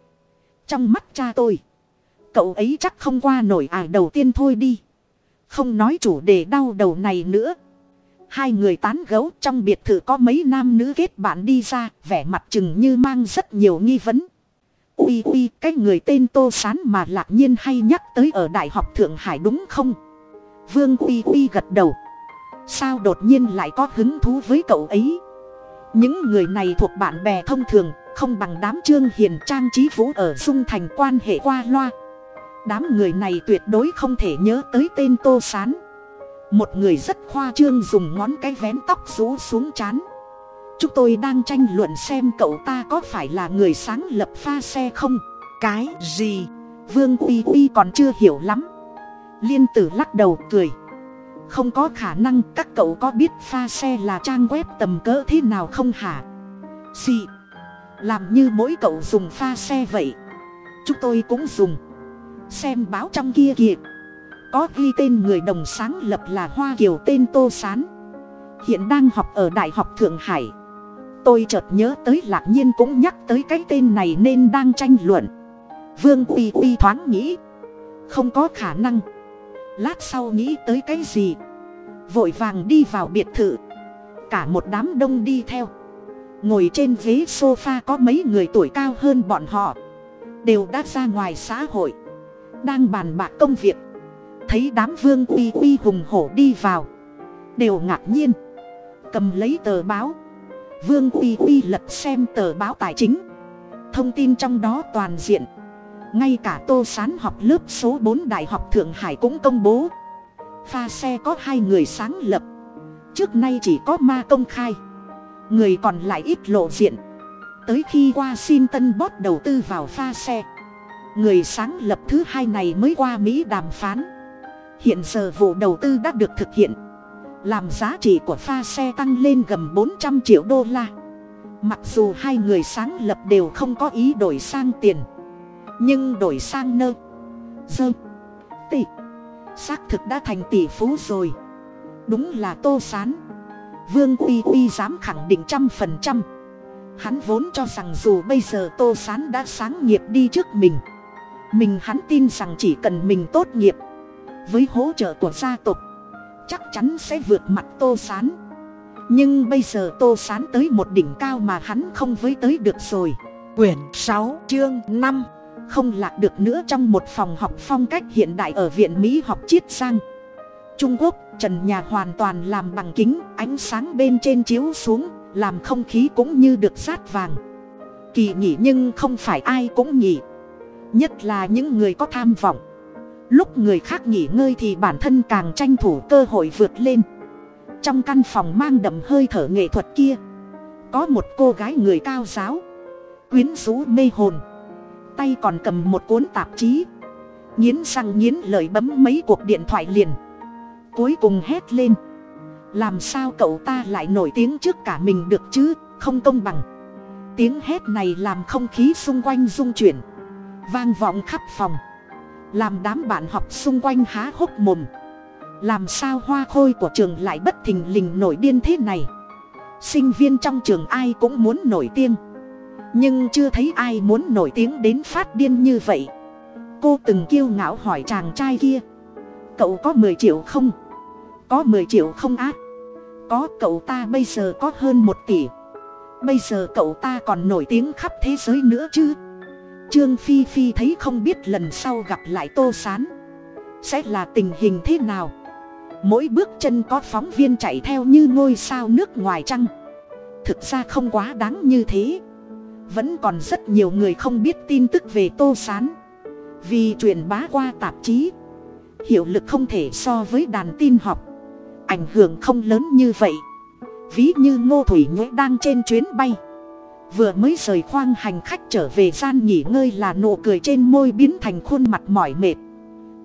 Trong mắt cha tôi, cậu ấy chắc không qua nổi ải đầu tiên thôi đi. Không nói chủ đề đau đầu này nữa. Hai người tán gấu trong biệt thự có mấy nam nữ kết bạn đi ra, vẻ mặt chừng như mang rất nhiều nghi vấn. Ui ui, cái người tên tô sán mà lạc nhiên hay nhắc tới ở đại học thượng hải đúng không? Vương uy uy gật đầu. Sao đột nhiên lại có hứng thú với cậu ấy? Những người này thuộc bạn bè thông thường, không bằng đám trương hiền trang trí vũ ở dung thành quan hệ qua loa. Đám người này tuyệt đối không thể nhớ tới tên tô s á n một người rất khoa trương dùng ngón cái vén tóc rú xuống chán chúng tôi đang tranh luận xem cậu ta có phải là người sáng lập pha xe không? Cái gì? Vương uy uy còn chưa hiểu lắm liên tử lắc đầu cười. Không có khả năng, các cậu có biết pha xe là trang web tầm cỡ thế nào không hả? Xì. Làm như mỗi cậu dùng pha xe vậy. Chúng tôi cũng dùng. Xem báo trong kia kìa. Có ghi tên người đồng sáng lập là hoa kiều tên tô s á n hiện đang học ở đại học thượng hải. Tôi chợt nhớ tới lạc nhiên cũng nhắc tới cái tên này nên đang tranh luận. Vương uy uy thoáng nghĩ. Không có khả năng lát sau nghĩ tới cái gì? Vội vàng đi vào biệt thự. Cả một đám đông đi theo. Ngồi trên ghế s o f a có mấy người tuổi cao hơn bọn họ. Đều đã ra ngoài xã hội. Đang bàn bạc công việc. Thấy đám vương uy uy hùng hổ đi vào. Đều ngạc nhiên. Cầm lấy tờ báo. Vương uy uy lật xem tờ báo tài chính. Thông tin trong đó toàn diện ngay cả tô sán học lớp số bốn đại học thượng hải cũng công bố. Pha xe có hai người sáng lập. Trước nay chỉ có ma công khai. Người còn lại ít lộ diện. Tới khi washington bót đầu tư vào pha xe, người sáng lập thứ hai này mới qua mỹ đàm phán. Hiện giờ vụ đầu tư đã được thực hiện. Làm giá trị của pha xe tăng lên gần bốn trăm triệu đô la. Mặc dù hai người sáng lập đều không có ý đổi sang tiền nhưng đổi sang nơ. Dơ. Tỷ xác thực đã thành tỷ phú rồi. Đúng là tô sán. Vương uy uy dám khẳng định trăm phần trăm. Hắn vốn cho rằng dù bây giờ tô sán đã sáng nghiệp đi trước mình mình hắn tin rằng chỉ cần mình tốt nghiệp, với hỗ trợ của gia tộc, chắc chắn sẽ vượt mặt tô sán. Nhưng bây giờ tô sán tới một đỉnh cao mà hắn không với tới được rồi. Quyển sáu chương năm không lạc được nữa trong một phòng học phong cách hiện đại ở viện mỹ học chiết giang. Trung quốc, trần nhà hoàn toàn làm bằng kính, ánh sáng bên trên chiếu xuống, làm không khí cũng như được sát vàng. Kỳ nghỉ nhưng không phải ai cũng nghỉ, nhất là những người có tham vọng. Lúc người khác nghỉ ngơi thì bản thân càng tranh thủ cơ hội vượt lên. Trong căn phòng mang đậm hơi thở nghệ thuật kia, có một cô gái người cao giáo, quyến rũ mê hồn tay còn cầm một cuốn tạp chí. Nghiến răng nghiến lời bấm mấy cuộc điện thoại liền. Cuối cùng hét lên. Làm sao cậu ta lại nổi tiếng trước cả mình được chứ, không công bằng. Tiếng hét này làm không khí xung quanh rung chuyển. Vang vọng khắp phòng. Làm đám bạn học xung quanh há hốc mồm. Làm sao hoa khôi của trường lại bất thình lình nổi điên thế này? Sinh viên trong trường ai cũng muốn nổi tiếng nhưng chưa thấy ai muốn nổi tiếng đến phát điên như vậy. Cô từng kiêu ngạo hỏi chàng trai kia. Cậu có mười triệu không? Có mười triệu không á? có, cậu ta bây giờ có hơn một tỷ. Bây giờ cậu ta còn nổi tiếng khắp thế giới nữa chứ? Trương phi phi thấy không biết lần sau gặp lại tô s á n sẽ là tình hình thế nào? Mỗi bước chân có phóng viên chạy theo như ngôi sao nước ngoài trăng thực ra không quá đáng như thế vẫn còn rất nhiều người không biết tin tức về tô s á n vì truyền bá qua tạp chí, hiệu lực không thể so với đàn tin học. Ảnh hưởng không lớn như vậy. Ví như ngô thủy nhuế đang trên chuyến bay. Vừa mới rời khoang hành khách trở về gian nghỉ ngơi là nụ cười trên môi biến thành khuôn mặt mỏi mệt.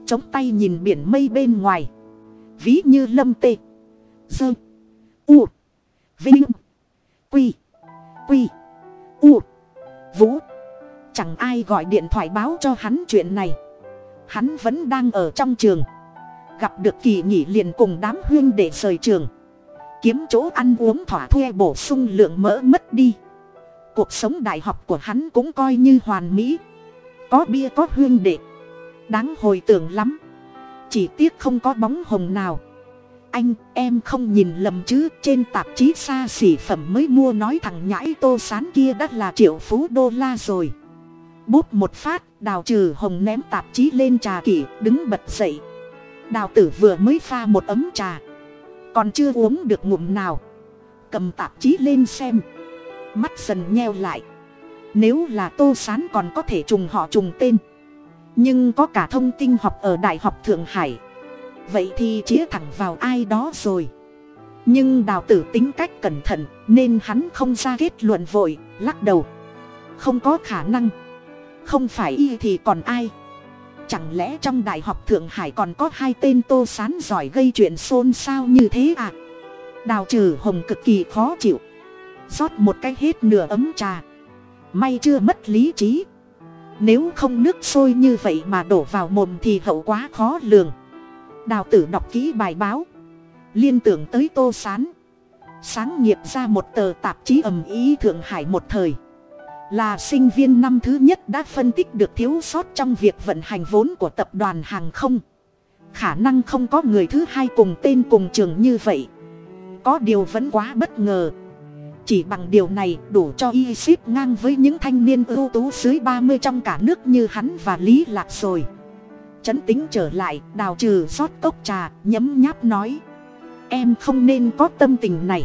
Chống tay nhìn biển mây bên ngoài. Ví như lâm tê. Dơ. U. Vinh. Quy. Quy. U vũ. Chẳng ai gọi điện thoại báo cho hắn chuyện này. Hắn vẫn đang ở trong trường. Gặp được kỳ nghỉ liền cùng đám huyên để rời trường. Kiếm chỗ ăn uống thỏa thuê bổ sung lượng mỡ mất đi. Cuộc sống đại học của hắn cũng coi như hoàn mỹ. Có bia có huyên đệ đáng hồi tưởng lắm. Chỉ tiếc không có bóng hồng nào anh, em không nhìn lầm chứ, trên tạp chí xa xỉ phẩm mới mua nói thằng nhãi tô sán kia đã là triệu phú đô la rồi. Bút một phát, đào trừ hồng ném tạp chí lên trà kỷ, đứng bật dậy. Đào tử vừa mới pha một ấm trà. Còn chưa uống được ngụm nào. Cầm tạp chí lên xem. Mắt dần nheo lại. Nếu là tô sán còn có thể trùng họ trùng tên. Nhưng có cả thông tin học ở đại học thượng hải vậy thì chĩa thẳng vào ai đó rồi. Nhưng đào tử tính cách cẩn thận, nên hắn không ra kết luận vội, lắc đầu. Không có khả năng. Không phải y thì còn ai? Chẳng lẽ trong đại học thượng hải còn có hai tên tô sán giỏi gây chuyện xôn xao như thế à? Đào trừ hồng cực kỳ khó chịu. Rót một cái hết nửa ấm trà. May chưa mất lý trí. Nếu không nước sôi như vậy mà đổ vào mồm thì hậu quá khó lường đào tử đọc kỹ bài báo. Liên tưởng tới tô s á n sáng nghiệp ra một tờ tạp chí ầm ý thượng hải một thời. Là sinh viên năm thứ nhất đã phân tích được thiếu sót trong việc vận hành vốn của tập đoàn hàng không. Khả năng không có người thứ hai cùng tên cùng trường như vậy. Có điều vẫn quá bất ngờ. Chỉ bằng điều này đủ cho y ship ngang với những thanh niên ưu tú dưới ba mươi trong cả nước như hắn và lý lạc rồi chấn tính trở lại, đào trừ rót cốc trà, nhấm nháp nói, em không nên có tâm tình này.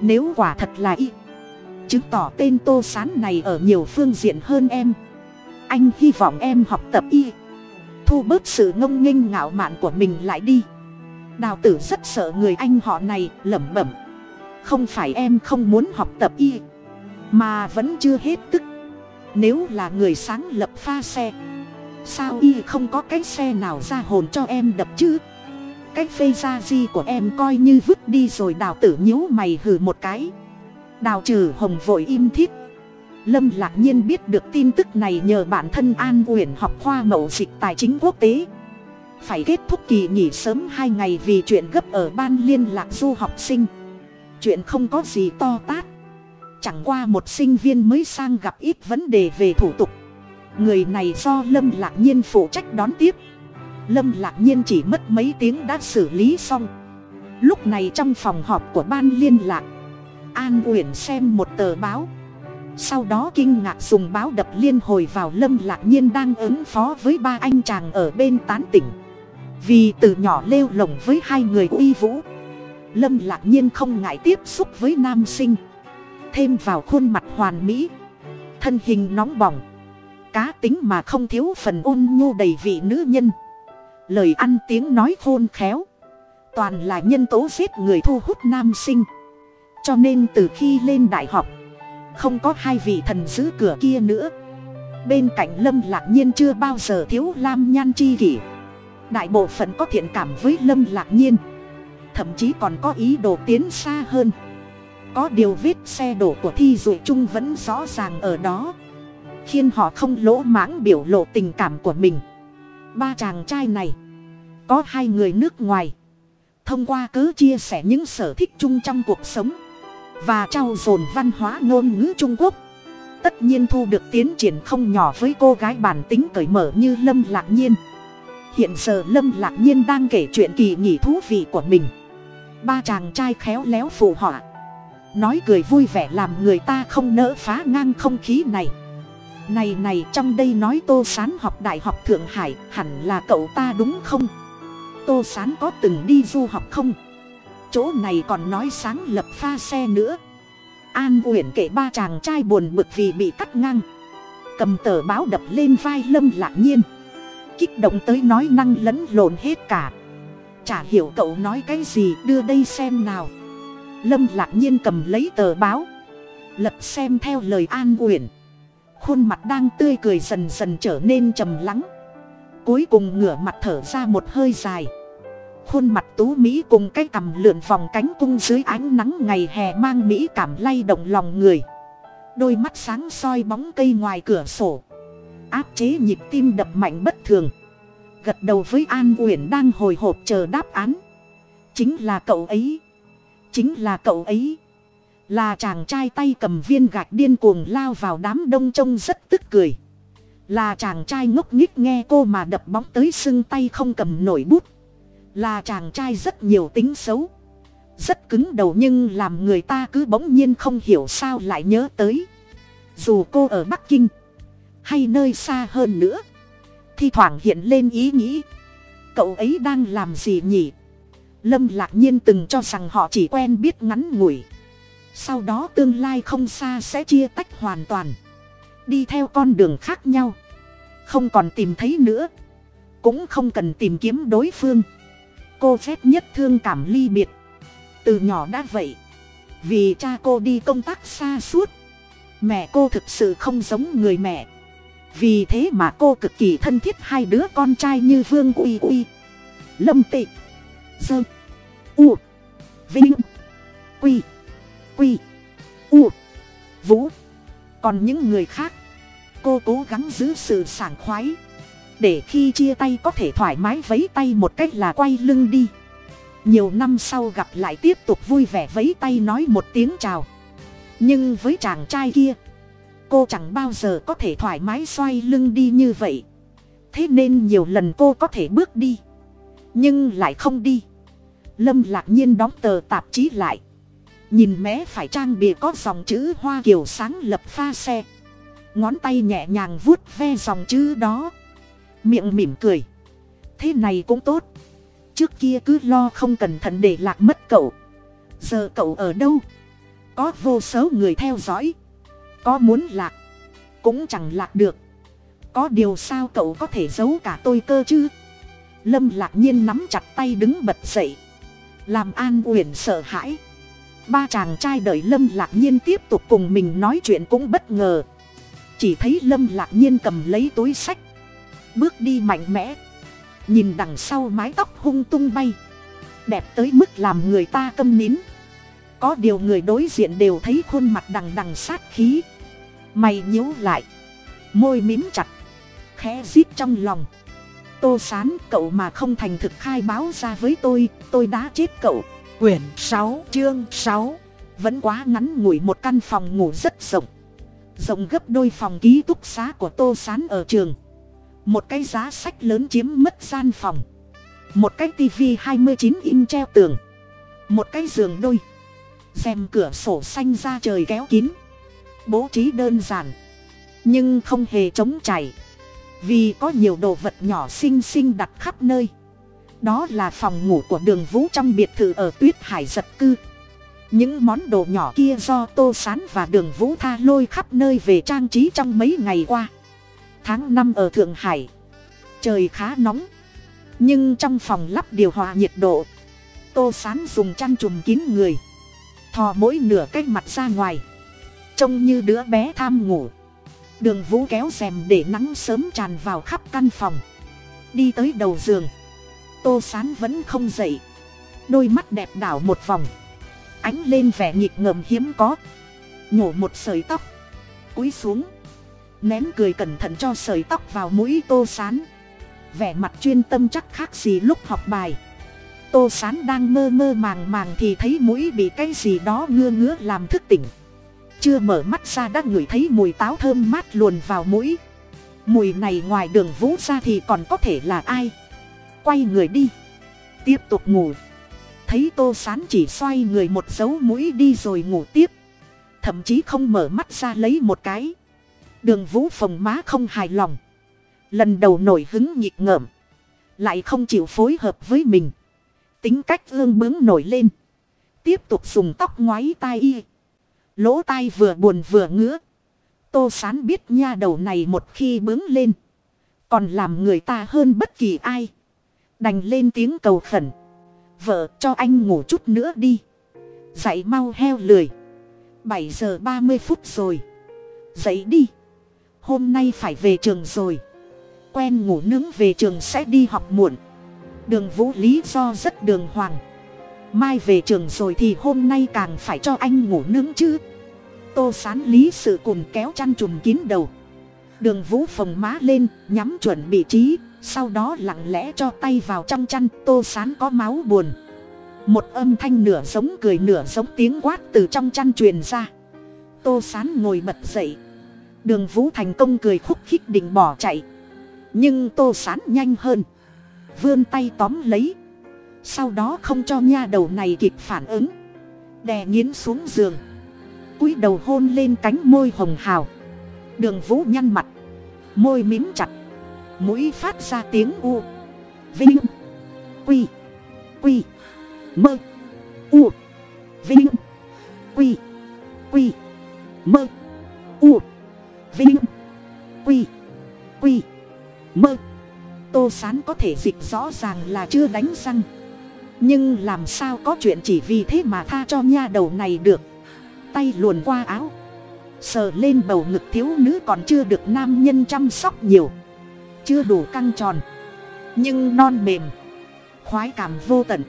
Nếu quả thật là y, chứng tỏ tên tô sán này ở nhiều phương diện hơn em. Anh hy vọng em học tập y. Thu bớt sự ngông nghênh ngạo mạn của mình lại đi. Đào tử rất sợ người anh họ này, lẩm bẩm. Không phải em không muốn học tập y, mà vẫn chưa hết tức. Nếu là người sáng lập pha xe sao y không có cái xe nào ra hồn cho em đập chứ? Cái phê ra di của em coi như vứt đi rồi đào tử nhíu mày hừ một cái. Đào trừ hồng vội im thít lâm lạc nhiên biết được tin tức này nhờ bản thân an uyển học khoa mậu dịch tài chính quốc tế. Phải kết thúc kỳ nghỉ sớm hai ngày vì chuyện gấp ở ban liên lạc du học sinh. Chuyện không có gì to tát. Chẳng qua một sinh viên mới sang gặp ít vấn đề về thủ tục người này do lâm lạc nhiên phụ trách đón tiếp. Lâm lạc nhiên chỉ mất mấy tiếng đã xử lý xong. Lúc này trong phòng họp của ban liên lạc, an uyển xem một tờ báo. Sau đó kinh ngạc dùng báo đập liên hồi vào lâm lạc nhiên đang ứng phó với ba anh chàng ở bên tán tỉnh. Vì từ nhỏ lêu lồng với hai người uy vũ, lâm lạc nhiên không ngại tiếp xúc với nam sinh. Thêm vào khuôn mặt hoàn mỹ, thân hình nóng bỏng cá tính mà không thiếu phần ôn nhu đầy vị nữ nhân. Lời ăn tiếng nói khôn khéo. Toàn là nhân tố giết người thu hút nam sinh. Cho nên từ khi lên đại học, không có hai vị thần giữ cửa kia nữa. Bên cạnh lâm lạc nhiên chưa bao giờ thiếu lam nhan chi kỷ. Đại bộ phận có thiện cảm với lâm lạc nhiên. Thậm chí còn có ý đồ tiến xa hơn. Có điều vết xe đổ của thi dụ chung vẫn rõ ràng ở đó khiến họ không lỗ mãng biểu lộ tình cảm của mình. Ba chàng trai này, có hai người nước ngoài, thông qua cớ chia sẻ những sở thích chung trong cuộc sống và trao dồn văn hóa ngôn ngữ trung quốc, tất nhiên thu được tiến triển không nhỏ với cô gái bản tính cởi mở như lâm lạc nhiên. Hiện giờ lâm lạc nhiên đang kể chuyện kỳ nghỉ thú vị của mình. Ba chàng trai khéo léo phù họa, nói cười vui vẻ làm người ta không nỡ phá ngang không khí này này này, trong đây nói tô sán học đại học thượng hải, hẳn là cậu ta đúng không? Tô sán có từng đi du học không? Chỗ này còn nói sáng lập pha xe nữa. An uyển kể ba chàng trai buồn bực vì bị cắt ngang. Cầm tờ báo đập lên vai lâm lạc nhiên. Kích động tới nói năng lẫn lộn hết cả. Chả hiểu cậu nói cái gì, đưa đây xem nào. Lâm lạc nhiên cầm lấy tờ báo. Lật xem theo lời an uyển khuôn mặt đang tươi cười dần dần trở nên trầm lắng. Cuối cùng ngửa mặt thở ra một hơi dài. Khuôn mặt tú mỹ cùng cái cằm lượn vòng cánh cung dưới ánh nắng ngày hè mang mỹ cảm lay động lòng người. Đôi mắt sáng soi bóng cây ngoài cửa sổ. Áp chế nhịp tim đập mạnh bất thường. Gật đầu với an uyển đang hồi hộp chờ đáp án. Chính là cậu ấy. Chính là cậu ấy là chàng trai tay cầm viên gạch điên cuồng lao vào đám đông trông rất tức cười. Là chàng trai ngốc nghích nghe cô mà đập bóng tới sưng tay không cầm nổi bút. Là chàng trai rất nhiều tính xấu. Rất cứng đầu nhưng làm người ta cứ bỗng nhiên không hiểu sao lại nhớ tới. Dù cô ở bắc kinh, hay nơi xa hơn nữa, thi thoảng hiện lên ý nghĩ, cậu ấy đang làm gì nhỉ? Lâm lạc nhiên từng cho rằng họ chỉ quen biết ngắn ngủi sau đó tương lai không xa sẽ chia tách hoàn toàn. Đi theo con đường khác nhau. Không còn tìm thấy nữa. Cũng không cần tìm kiếm đối phương. Cô phép nhất thương cảm ly biệt. Từ nhỏ đã vậy. Vì cha cô đi công tác xa suốt. Mẹ cô thực sự không giống người mẹ. Vì thế mà cô cực kỳ thân thiết hai đứa con trai như vương uy uy. Lâm tị. Dơ. U. Vinh. Quy quy. U. Vũ. Còn những người khác. Cô cố gắng giữ sự sảng khoái. Để khi chia tay có thể thoải mái vấy tay một cách là quay lưng đi. Nhiều năm sau gặp lại tiếp tục vui vẻ vấy tay nói một tiếng chào. Nhưng với chàng trai kia, cô chẳng bao giờ có thể thoải mái xoay lưng đi như vậy. Thế nên nhiều lần cô có thể bước đi, nhưng lại không đi. Lâm lạc nhiên đóng tờ tạp chí lại nhìn mé phải trang bìa có dòng chữ hoa kiều sáng lập pha xe. Ngón tay nhẹ nhàng vuốt ve dòng chữ đó. Miệng mỉm cười. Thế này cũng tốt. Trước kia cứ lo không cẩn thận để lạc mất cậu. Giờ cậu ở đâu? Có vô số người theo dõi. Có muốn lạc? Cũng chẳng lạc được. Có điều sao cậu có thể giấu cả tôi cơ chứ? Lâm lạc nhiên nắm chặt tay đứng bật dậy. Làm an uyển sợ hãi ba chàng trai đợi lâm lạc nhiên tiếp tục cùng mình nói chuyện cũng bất ngờ. Chỉ thấy lâm lạc nhiên cầm lấy túi sách, bước đi mạnh mẽ, nhìn đằng sau mái tóc hung tung bay. Đẹp tới mức làm người ta câm nín. Có điều người đối diện đều thấy khuôn mặt đằng đằng sát khí. Mày nhíu lại, môi mím chặt, khẽ rít trong lòng. Tô sán, cậu mà không thành thực khai báo ra với tôi tôi đã chết cậu quyển sáu, chương sáu. Vẫn quá ngắn ngủi một căn phòng ngủ rất rộng. Rộng gấp đôi phòng ký túc xá của tô sán ở trường. Một cái giá sách lớn chiếm mất gian phòng. Một cái tivi hai mươi chín in treo tường. Một cái giường đôi. Rèm cửa sổ xanh ra trời kéo kín. Bố trí đơn giản, nhưng không hề trống chảy. Vì có nhiều đồ vật nhỏ xinh xinh đặt khắp nơi đó là phòng ngủ của đường vũ trong biệt thự ở tuyết hải giật cư. Những món đồ nhỏ kia do tô sán và đường vũ tha lôi khắp nơi về trang trí trong mấy ngày qua. Tháng năm ở thượng hải, trời khá nóng, nhưng trong phòng lắp điều hòa nhiệt độ, tô sán dùng chăn chùm kín người, thò mỗi nửa cái mặt ra ngoài, trông như đứa bé tham ngủ. Đường vũ kéo rèm để nắng sớm tràn vào khắp căn phòng, đi tới đầu giường tô sán vẫn không dậy. Đôi mắt đẹp đảo một vòng. Ánh lên vẻ nghịch ngợm hiếm có. Nhổ một sợi tóc. Cúi xuống. Ném cười cẩn thận cho sợi tóc vào mũi tô sán. Vẻ mặt chuyên tâm chắc khác gì lúc học bài. Tô sán đang mơ mơ màng màng thì thấy mũi bị cái gì đó ngưa ngứa làm thức tỉnh. Chưa mở mắt ra đã ngửi thấy mùi táo thơm mát luồn vào mũi. Mùi này ngoài đường vũ ra thì còn có thể là ai? Quay người đi. Tiếp tục ngủ. Thấy tô sán chỉ xoay người một dấu mũi đi rồi ngủ tiếp. Thậm chí không mở mắt ra lấy một cái. Đường vũ phồng má không hài lòng. Lần đầu nổi hứng nhịp ngợm. Lại không chịu phối hợp với mình. Tính cách ương bướng nổi lên. Tiếp tục dùng tóc ngoáy tai y. Lỗ tai vừa buồn vừa ngứa. Tô sán biết nha đầu này một khi bướng lên. Còn làm người ta hơn bất kỳ ai đành lên tiếng cầu khẩn. Vợ, cho anh ngủ chút nữa đi. Dậy mau heo lười. Bảy giờ ba mươi phút rồi. Dậy đi. Hôm nay phải về trường rồi. Quen ngủ nướng về trường sẽ đi học muộn. Đường vũ lý do rất đường hoàng. Mai về trường rồi thì hôm nay càng phải cho anh ngủ nướng chứ. Tô sán lý sự cùn kéo chăn chùm kín đầu. Đường vũ phồng má lên, nhắm chuẩn vị trí sau đó lặng lẽ cho tay vào trong chăn, tô sán có máu buồn. Một âm thanh nửa giống cười nửa giống tiếng quát từ trong chăn truyền ra. Tô sán ngồi bật dậy. Đường vũ thành công cười khúc khích định bỏ chạy. Nhưng tô sán nhanh hơn. Vươn tay tóm lấy. Sau đó không cho nha đầu này kịp phản ứng. Đè nghiến xuống giường. Cúi đầu hôn lên cánh môi hồng hào. Đường vũ nhăn mặt. Môi mím chặt mũi phát ra tiếng u. Vinh, quy quy, mơ, u. Vinh, quy quy, mơ, u. Vinh, quy quy, mơ. Tô sán có thể dịch rõ ràng là chưa đánh răng. Nhưng làm sao có chuyện chỉ vì thế mà tha cho nha đầu này được? Tay luồn qua áo. Sờ lên bầu ngực thiếu nữ còn chưa được nam nhân chăm sóc nhiều chưa đủ căng tròn. Nhưng non mềm, khoái cảm vô tận.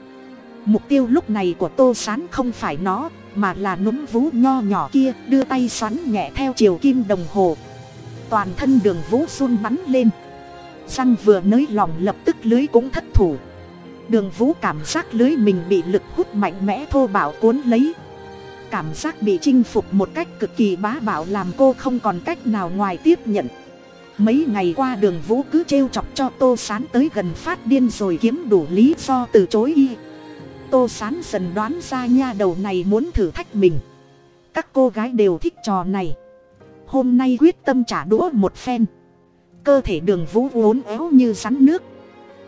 Mục tiêu lúc này của tô s á n không phải nó, mà là núm vú nho nhỏ kia, đưa tay xoắn nhẹ theo chiều kim đồng hồ. Toàn thân đường vũ run bắn lên. Răng vừa nới lòng lập tức lưới cũng thất thủ. Đường vũ cảm giác lưới mình bị lực hút mạnh mẽ thô bạo cuốn lấy. Cảm giác bị chinh phục một cách cực kỳ bá bạo làm cô không còn cách nào ngoài tiếp nhận mấy ngày qua đường vũ cứ trêu chọc cho tô sán tới gần phát điên rồi kiếm đủ lý do từ chối y. Tô sán dần đoán ra nha đầu này muốn thử thách mình. Các cô gái đều thích trò này. Hôm nay quyết tâm trả đũa một phen. Cơ thể đường vũ uốn éo như rắn nước.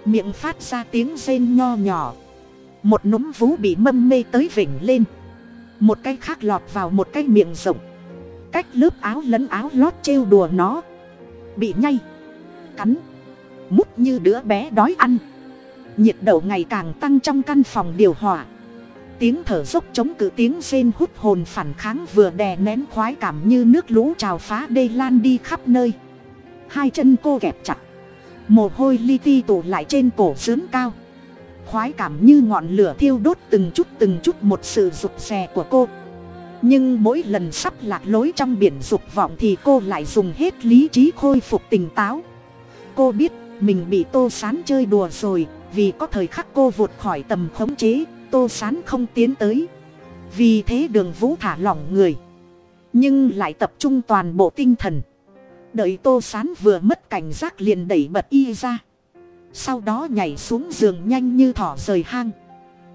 Miệng phát ra tiếng rên nho nhỏ. Một núm vú bị mâm mê tới vểnh lên. Một cái khác lọt vào một cái miệng rộng. Cách lớp áo lẫn áo lót trêu đùa nó bị nhay cắn, mút như đứa bé đói ăn. Nhiệt độ ngày càng tăng trong căn phòng điều hòa. Tiếng thở dốc chống cự tiếng rên hút hồn phản kháng vừa đè nén khoái cảm như nước lũ trào phá đê lan đi khắp nơi. Hai chân cô kẹp chặt, mồ hôi li ti tụ lại trên cổ sướng cao. Khoái cảm như ngọn lửa thiêu đốt từng chút từng chút một sự rụt rè của cô nhưng mỗi lần sắp lạc lối trong biển dục vọng thì cô lại dùng hết lý trí khôi phục tỉnh táo. Cô biết mình bị tô sán chơi đùa rồi, vì có thời khắc cô vụt khỏi tầm khống chế, tô sán không tiến tới. Vì thế đường vũ thả lỏng người, nhưng lại tập trung toàn bộ tinh thần. Đợi tô sán vừa mất cảnh giác liền đẩy bật y ra. Sau đó nhảy xuống giường nhanh như thỏ rời hang.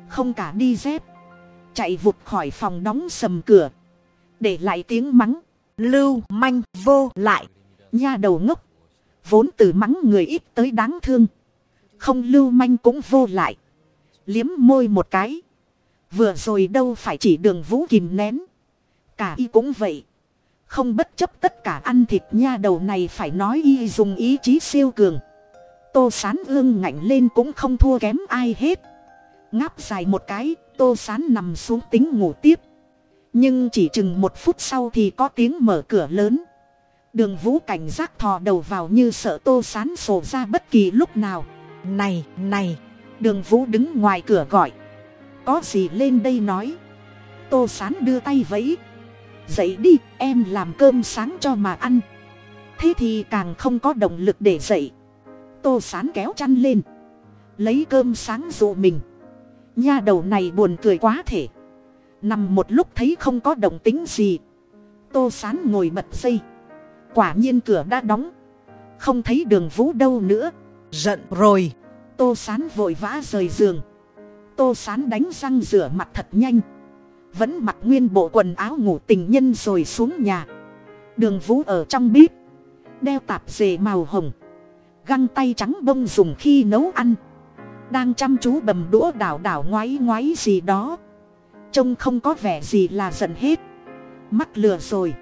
Không cả đi dép chạy vụt khỏi phòng đóng sầm cửa. Để lại tiếng mắng, lưu manh vô lại. Nha đầu ngốc, vốn từ mắng người ít tới đáng thương. Không lưu manh cũng vô lại. Liếm môi một cái. Vừa rồi đâu phải chỉ đường vũ kìm nén. Cả y cũng vậy. Không bất chấp tất cả ăn thịt nha đầu này phải nói y dùng ý chí siêu cường. Tô sán ương ngạnh lên cũng không thua kém ai hết. Ngáp dài một cái tô sán nằm xuống tính ngủ tiếp. Nhưng chỉ chừng một phút sau thì có tiếng mở cửa lớn. Đường vũ cảnh giác thò đầu vào như sợ tô sán sổ ra bất kỳ lúc nào. Này này, đường vũ đứng ngoài cửa gọi. Có gì lên đây nói? Tô sán đưa tay vẫy. Dậy đi, em làm cơm sáng cho mà ăn. Thế thì càng không có động lực để dậy. Tô sán kéo chăn lên. Lấy cơm sáng dụ mình nha đầu này buồn cười quá thể. Nằm một lúc thấy không có động tính gì. Tô sán ngồi bật dây. Quả nhiên cửa đã đóng. Không thấy đường vũ đâu nữa. Giận rồi. Tô sán vội vã rời giường. Tô sán đánh răng rửa mặt thật nhanh. Vẫn mặc nguyên bộ quần áo ngủ tình nhân rồi xuống nhà. Đường vũ ở trong bếp. Đeo tạp dề màu hồng. Găng tay trắng bông dùng khi nấu ăn đang chăm chú bầm đũa đảo đảo ngoáy ngoáy gì đó. Trông không có vẻ gì là giận hết. Mắc lừa rồi.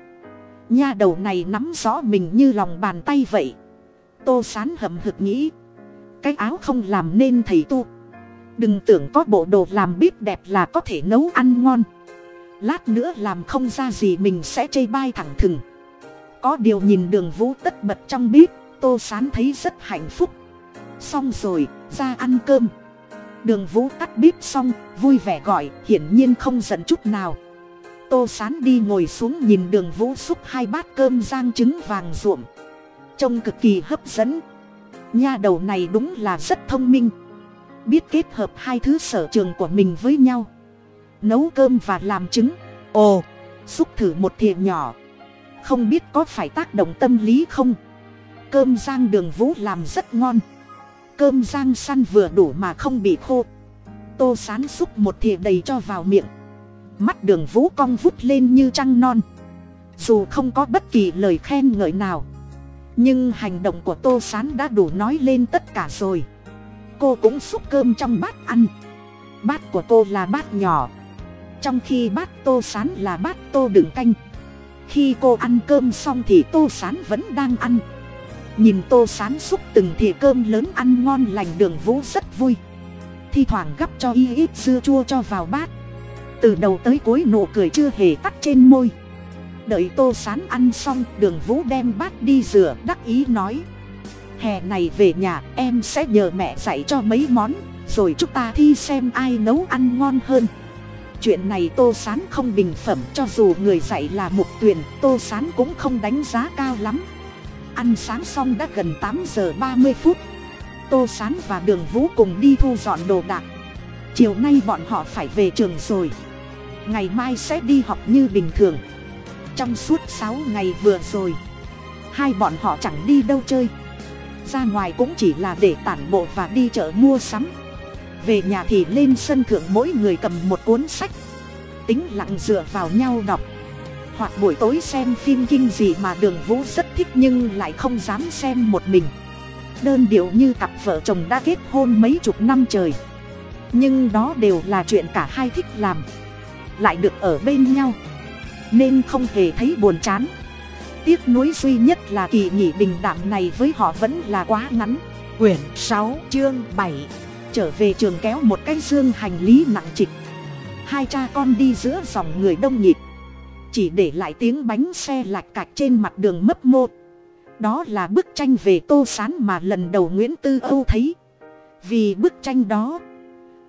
Nha đầu này nắm rõ mình như lòng bàn tay vậy. Tô sán hậm hực nghĩ. Cái áo không làm nên thầy tu. Đừng tưởng có bộ đồ làm bếp đẹp là có thể nấu ăn ngon. Lát nữa làm không ra gì mình sẽ chê bai thẳng thừng. Có điều nhìn đường vũ tất bật trong bếp, tô sán thấy rất hạnh phúc. Xong rồi ra ăn cơm. Đường vũ tắt bếp xong, vui vẻ gọi, hiển nhiên không giận chút nào. Tô sán đi ngồi xuống nhìn đường vũ xúc hai bát cơm rang trứng vàng ruộm. Trông cực kỳ hấp dẫn. Nha đầu này đúng là rất thông minh. Biết kết hợp hai thứ sở trường của mình với nhau. Nấu cơm và làm trứng. Ồ, xúc thử một thìa nhỏ. Không biết có phải tác động tâm lý không? Cơm rang đường vũ làm rất ngon cơm rang săn vừa đủ mà không bị khô. Tô sán xúc một thìa đầy cho vào miệng. Mắt đường vũ cong vút lên như trăng non. Dù không có bất kỳ lời khen ngợi nào, nhưng hành động của tô sán đã đủ nói lên tất cả rồi. Cô cũng xúc cơm trong bát ăn. Bát của cô là bát nhỏ. Trong khi bát tô sán là bát tô đựng canh, khi cô ăn cơm xong thì tô sán vẫn đang ăn nhìn tô sán xúc từng thìa cơm lớn ăn ngon lành đường vũ rất vui. Thi thoảng gắp cho y ít dưa chua cho vào bát. Từ đầu tới cuối nụ cười chưa hề tắt trên môi. Đợi tô sán ăn xong, đường vũ đem bát đi rửa, đắc ý nói. Hè này về nhà, em sẽ nhờ mẹ dạy cho mấy món, rồi chúng ta thi xem ai nấu ăn ngon hơn. Chuyện này tô sán không bình phẩm, cho dù người dạy là mục tuyền tô sán cũng không đánh giá cao lắm ăn sáng xong đã gần tám giờ ba mươi phút. Tô sán và đường vũ cùng đi thu dọn đồ đạc. Chiều nay bọn họ phải về trường rồi. Ngày mai sẽ đi học như bình thường. Trong suốt sáu ngày vừa rồi, hai bọn họ chẳng đi đâu chơi. Ra ngoài cũng chỉ là để tản bộ và đi chợ mua sắm. Về nhà thì lên sân thượng mỗi người cầm một cuốn sách. Tính lặng dựa vào nhau đọc hoặc buổi tối xem phim kinh dị mà đường vũ rất thích nhưng lại không dám xem một mình. Đơn điệu như cặp vợ chồng đã kết hôn mấy chục năm trời. Nhưng đó đều là chuyện cả hai thích làm. Lại được ở bên nhau. Nên không hề thấy buồn chán. Tiếc nuối duy nhất là kỳ nghỉ bình đạm này với họ vẫn là quá ngắn. Quyển sáu, chương bảy. Trở về trường kéo một cái dương hành lý nặng trịch. Hai cha con đi giữa dòng người đông nhịp chỉ để lại tiếng bánh xe lạch cạch trên mặt đường mấp mô. Đó là bức tranh về tô sán mà lần đầu nguyễn tư âu thấy. Vì bức tranh đó,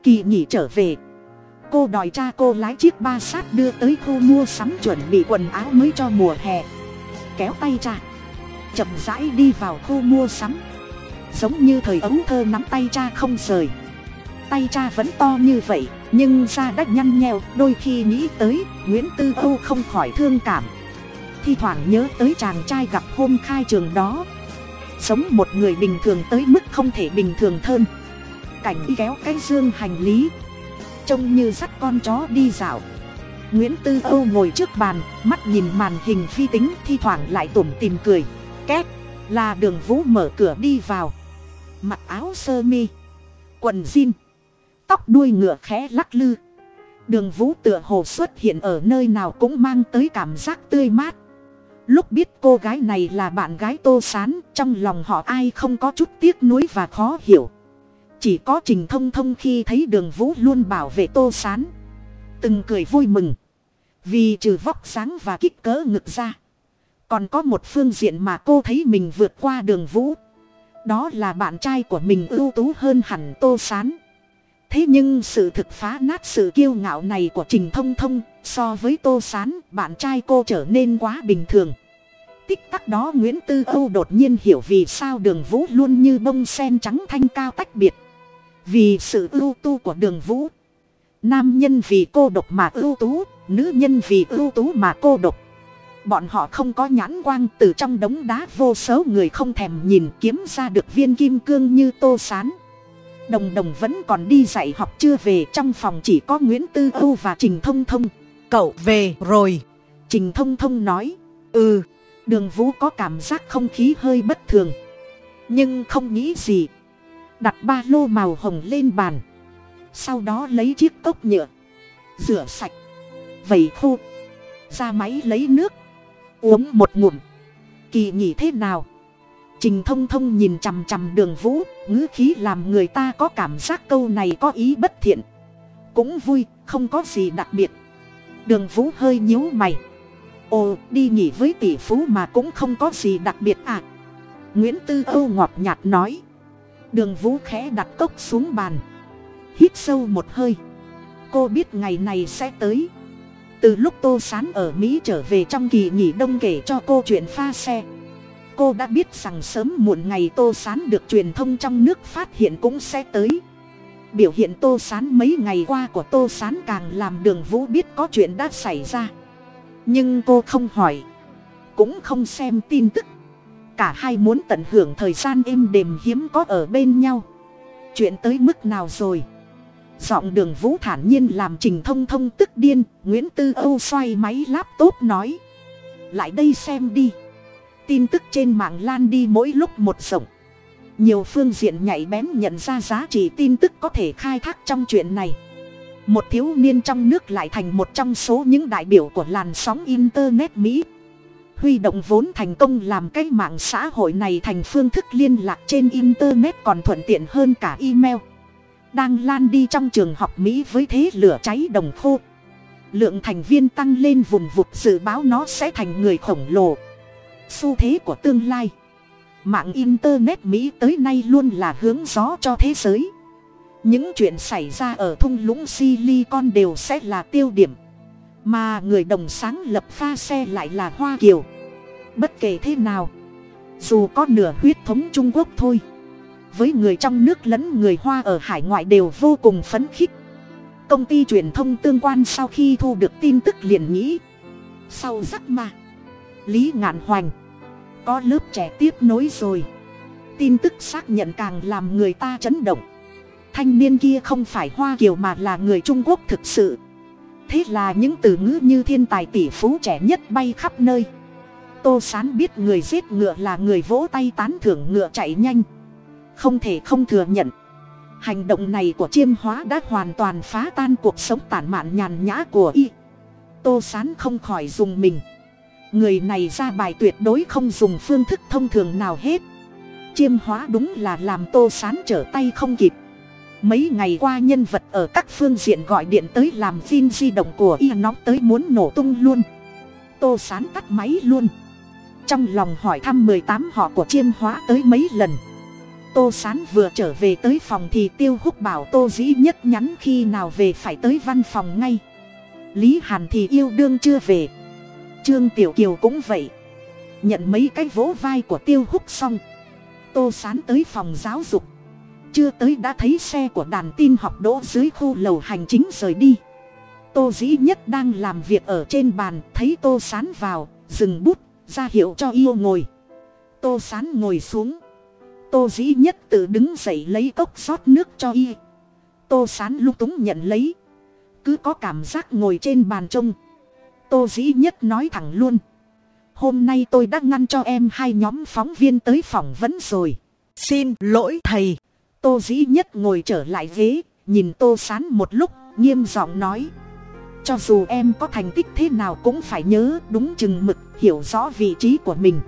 kỳ nghỉ trở về, cô đòi cha cô lái chiếc ba sát đưa tới khu mua sắm chuẩn bị quần áo mới cho mùa hè. Kéo tay cha, chậm rãi đi vào khu mua sắm. Giống như thời ấu thơ nắm tay cha không rời. Tay cha vẫn to như vậy nhưng da đã nhăn nheo, đôi khi nghĩ tới, nguyễn tư âu không khỏi thương cảm. Thi thoảng nhớ tới chàng trai gặp hôm khai trường đó. Sống một người bình thường tới mức không thể bình thường hơn. Cảnh kéo cái dương hành lý. Trông như dắt con chó đi dạo. Nguyễn tư âu ngồi trước bàn, mắt nhìn màn hình phi tính, thi thoảng lại tủm tìm cười. Két, là đường vũ mở cửa đi vào. Mặc áo sơ mi, quần jean tóc đuôi ngựa khẽ lắc lư. Đường vũ tựa hồ xuất hiện ở nơi nào cũng mang tới cảm giác tươi mát. Lúc biết cô gái này là bạn gái tô sán, trong lòng họ ai không có chút tiếc nuối và khó hiểu. Chỉ có trình thông thông khi thấy đường vũ luôn bảo vệ tô sán. Từng cười vui mừng. Vì trừ vóc sáng và kích cỡ ngực ra, còn có một phương diện mà cô thấy mình vượt qua đường vũ. Đó là bạn trai của mình ưu tú hơn hẳn tô sán thế nhưng sự thực phá nát sự kiêu ngạo này của trình thông thông, so với tô sán, bạn trai cô trở nên quá bình thường. Tích tắc đó nguyễn tư âu đột nhiên hiểu vì sao đường vũ luôn như bông sen trắng thanh cao tách biệt. Vì sự ưu tu của đường vũ. Nam nhân vì cô độc mà ưu tú, nữ nhân vì ưu tú mà cô độc. Bọn họ không có nhãn quang từ trong đống đá vô số người không thèm nhìn kiếm ra được viên kim cương như tô sán đồng đồng vẫn còn đi dạy học chưa về, trong phòng chỉ có nguyễn tư âu và trình thông thông. Cậu về rồi. Trình thông thông nói ừ. Đường vũ có cảm giác không khí hơi bất thường. Nhưng không nghĩ gì. Đặt ba lô màu hồng lên bàn. Sau đó lấy chiếc cốc nhựa. Rửa sạch. Vẩy khô. Ra máy lấy nước. Uống một ngụm. Kỳ nghỉ thế nào? Trình thông thông nhìn chằm chằm đường vũ, ngữ khí làm người ta có cảm giác câu này có ý bất thiện. Cũng vui, không có gì đặc biệt. Đường vũ hơi nhíu mày. Ồ, đi nghỉ với tỷ phú mà cũng không có gì đặc biệt à? Nguyễn tư âu ngọt nhạt nói. Đường vũ khẽ đặt cốc xuống bàn. Hít sâu một hơi. Cô biết ngày này sẽ tới. Từ lúc tô sán ở mỹ trở về trong kỳ nghỉ đông kể cho cô chuyện pha xe cô đã biết rằng sớm muộn ngày tô sán được truyền thông trong nước phát hiện cũng sẽ tới. Biểu hiện tô sán mấy ngày qua của tô sán càng làm đường vũ biết có chuyện đã xảy ra. Nhưng cô không hỏi, cũng không xem tin tức. Cả hai muốn tận hưởng thời gian êm đềm hiếm có ở bên nhau. Chuyện tới mức nào rồi? Giọng đường vũ thản nhiên làm trình thông thông tức điên, nguyễn tư âu xoay máy laptop nói, lại đây xem đi tin tức trên mạng lan đi mỗi lúc một rộng. Nhiều phương diện nhạy bén nhận ra giá trị tin tức có thể khai thác trong chuyện này. Một thiếu niên trong nước lại thành một trong số những đại biểu của làn sóng internet mỹ. Huy động vốn thành công làm cái mạng xã hội này thành phương thức liên lạc trên internet còn thuận tiện hơn cả email. Đang lan đi trong trường học mỹ với thế lửa cháy đồng khô. Lượng thành viên tăng lên vùng vụt dự báo nó sẽ thành người khổng lồ xu thế của tương lai. Mạng internet mỹ tới nay luôn là hướng gió cho thế giới. Những chuyện xảy ra ở thung lũng silicon đều sẽ là tiêu điểm. Mà người đồng sáng lập pha xe lại là hoa kiều. Bất kể thế nào, dù có nửa huyết thống trung quốc thôi, với người trong nước lẫn người hoa ở hải ngoại đều vô cùng phấn khích. Công ty truyền thông tương quan sau khi thu được tin tức liền nghĩ, sau rắc ma lý ngạn hoành có lớp trẻ tiếp nối rồi. Tin tức xác nhận càng làm người ta chấn động. Thanh niên kia không phải hoa kiều mà là người trung quốc thực sự. Thế là những từ ngữ như thiên tài tỷ phú trẻ nhất bay khắp nơi. Tô sán biết người giết ngựa là người vỗ tay tán thưởng ngựa chạy nhanh. Không thể không thừa nhận. Hành động này của chiêm hóa đã hoàn toàn phá tan cuộc sống tản mạn nhàn nhã của y. Tô sán không khỏi dùng mình người này ra bài tuyệt đối không dùng phương thức thông thường nào hết. Chiêm hóa đúng là làm tô sán trở tay không kịp. Mấy ngày qua nhân vật ở các phương diện gọi điện tới làm phim di động của y nóng tới muốn nổ tung luôn. Tô sán tắt máy luôn. Trong lòng hỏi thăm mười tám họ của chiêm hóa tới mấy lần. Tô sán vừa trở về tới phòng thì tiêu húc bảo tô dĩ nhất nhắn khi nào về phải tới văn phòng ngay. Lý hàn thì yêu đương chưa về trương tiểu kiều cũng vậy. Nhận mấy cái vỗ vai của tiêu húc xong. Tô sán tới phòng giáo dục. Chưa tới đã thấy xe của đàn tin học đỗ dưới khu lầu hành chính rời đi. Tô dĩ nhất đang làm việc ở trên bàn, thấy tô sán vào, dừng bút, ra hiệu cho yêu ngồi. Tô sán ngồi xuống. Tô dĩ nhất tự đứng dậy lấy cốc rót nước cho y. Tô sán lung túng nhận lấy. Cứ có cảm giác ngồi trên bàn trông tô dĩ nhất nói thẳng luôn. Hôm nay tôi đã ngăn cho em hai nhóm phóng viên tới phỏng vấn rồi. Xin lỗi thầy. Tô dĩ nhất ngồi trở lại ghế nhìn tô sán một lúc nghiêm giọng nói. Cho dù em có thành tích thế nào cũng phải nhớ đúng chừng mực hiểu rõ vị trí của mình.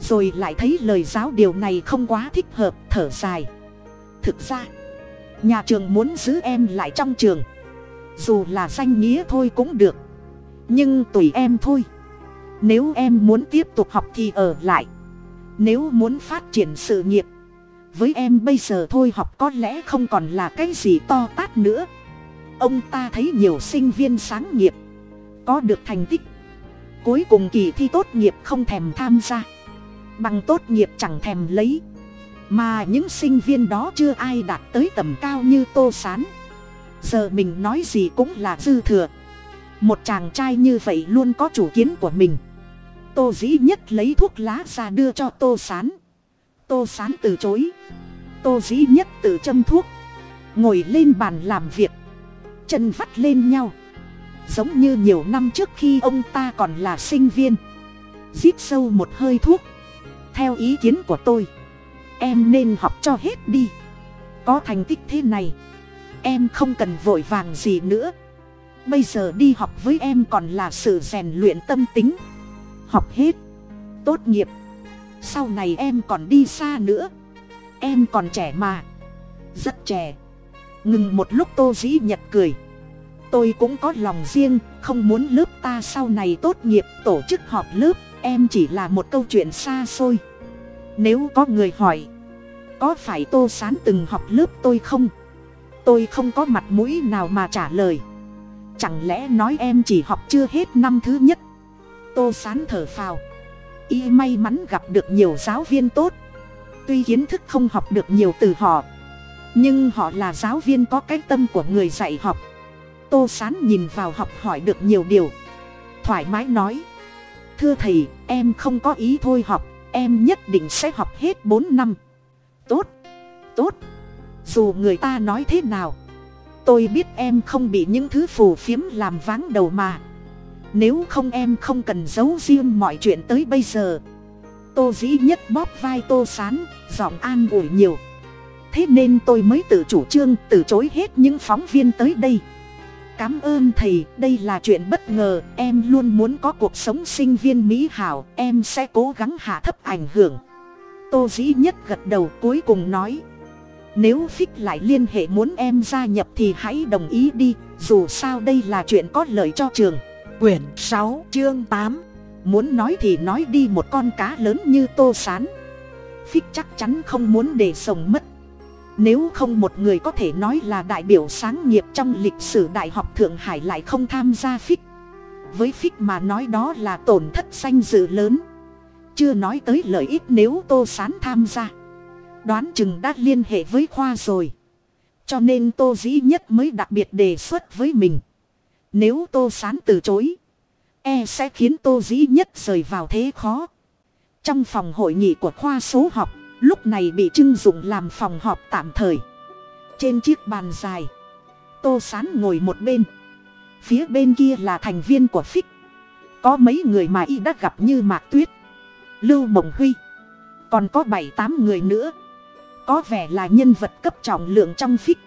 Rồi lại thấy lời giáo điều này không quá thích hợp thở dài. Thực ra nhà trường muốn giữ em lại trong trường. Dù là danh nghĩa thôi cũng được nhưng tùy em thôi. Nếu em muốn tiếp tục học thì ở lại. Nếu muốn phát triển sự nghiệp. Với em bây giờ thôi học có lẽ không còn là cái gì to tát nữa. Ông ta thấy nhiều sinh viên sáng nghiệp. Có được thành tích. Cuối cùng kỳ thi tốt nghiệp không thèm tham gia. Bằng tốt nghiệp chẳng thèm lấy. Mà những sinh viên đó chưa ai đạt tới tầm cao như tô s á n giờ mình nói gì cũng là dư thừa một chàng trai như vậy luôn có chủ kiến của mình. Tô dĩ nhất lấy thuốc lá ra đưa cho tô s á n tô s á n từ chối. Tô dĩ nhất tự châm thuốc. Ngồi lên bàn làm việc. Chân vắt lên nhau. Giống như nhiều năm trước khi ông ta còn là sinh viên. Rít sâu một hơi thuốc. Theo ý kiến của tôi, em nên học cho hết đi. Có thành tích thế này, em không cần vội vàng gì nữa bây giờ đi học với em còn là sự rèn luyện tâm tính. Học hết. Tốt nghiệp. Sau này em còn đi xa nữa. Em còn trẻ mà. Rất trẻ. Ngừng một lúc tô dĩ nhật cười. Tôi cũng có lòng riêng, không muốn lớp ta sau này tốt nghiệp tổ chức họp lớp, em chỉ là một câu chuyện xa xôi. Nếu có người hỏi, có phải tô sán từng học lớp tôi không? Tôi không có mặt mũi nào mà trả lời chẳng lẽ nói em chỉ học chưa hết năm thứ nhất? Tô sán thở phào. Y may mắn gặp được nhiều giáo viên tốt. Tuy kiến thức không học được nhiều từ họ, nhưng họ là giáo viên có cái tâm của người dạy học. Tô sán nhìn vào học hỏi được nhiều điều. Thoải mái nói, thưa thầy, em không có ý thôi học, em nhất định sẽ học hết bốn năm. Tốt tốt. Dù người ta nói thế nào tôi biết em không bị những thứ phù phiếm làm váng đầu mà. Nếu không em không cần giấu riêng mọi chuyện tới bây giờ. Tô dĩ nhất bóp vai tô sán, giọng an ủi nhiều. Thế nên tôi mới tự chủ trương, từ chối hết những phóng viên tới đây. Cảm ơn thầy, đây là chuyện bất ngờ, em luôn muốn có cuộc sống sinh viên mỹ hảo, em sẽ cố gắng hạ thấp ảnh hưởng. Tô dĩ nhất gật đầu, cuối cùng nói nếu phích lại liên hệ muốn em gia nhập thì hãy đồng ý đi, dù sao đây là chuyện có lợi cho trường. Quyển sáu, chương tám. Muốn nói thì nói đi, một con cá lớn như tô sán. Phích chắc chắn không muốn để sống mất. Nếu không một người có thể nói là đại biểu sáng nghiệp trong lịch sử đại học thượng hải lại không tham gia phích với phích mà nói đó là tổn thất danh dự lớn. Chưa nói tới lợi ích nếu tô sán tham gia đoán chừng đã liên hệ với khoa rồi. Cho nên tô dĩ nhất mới đặc biệt đề xuất với mình. Nếu tô sán từ chối e sẽ khiến tô dĩ nhất rời vào thế khó. Trong phòng hội nghị của khoa số học, lúc này bị trưng dụng làm phòng họp tạm thời. Trên chiếc bàn dài, tô sán ngồi một bên. Phía bên kia là thành viên của phích. Có mấy người mà y đã gặp như mạc tuyết, lưu mộng huy. Còn có bảy tám người nữa có vẻ là nhân vật cấp trọng lượng trong phích.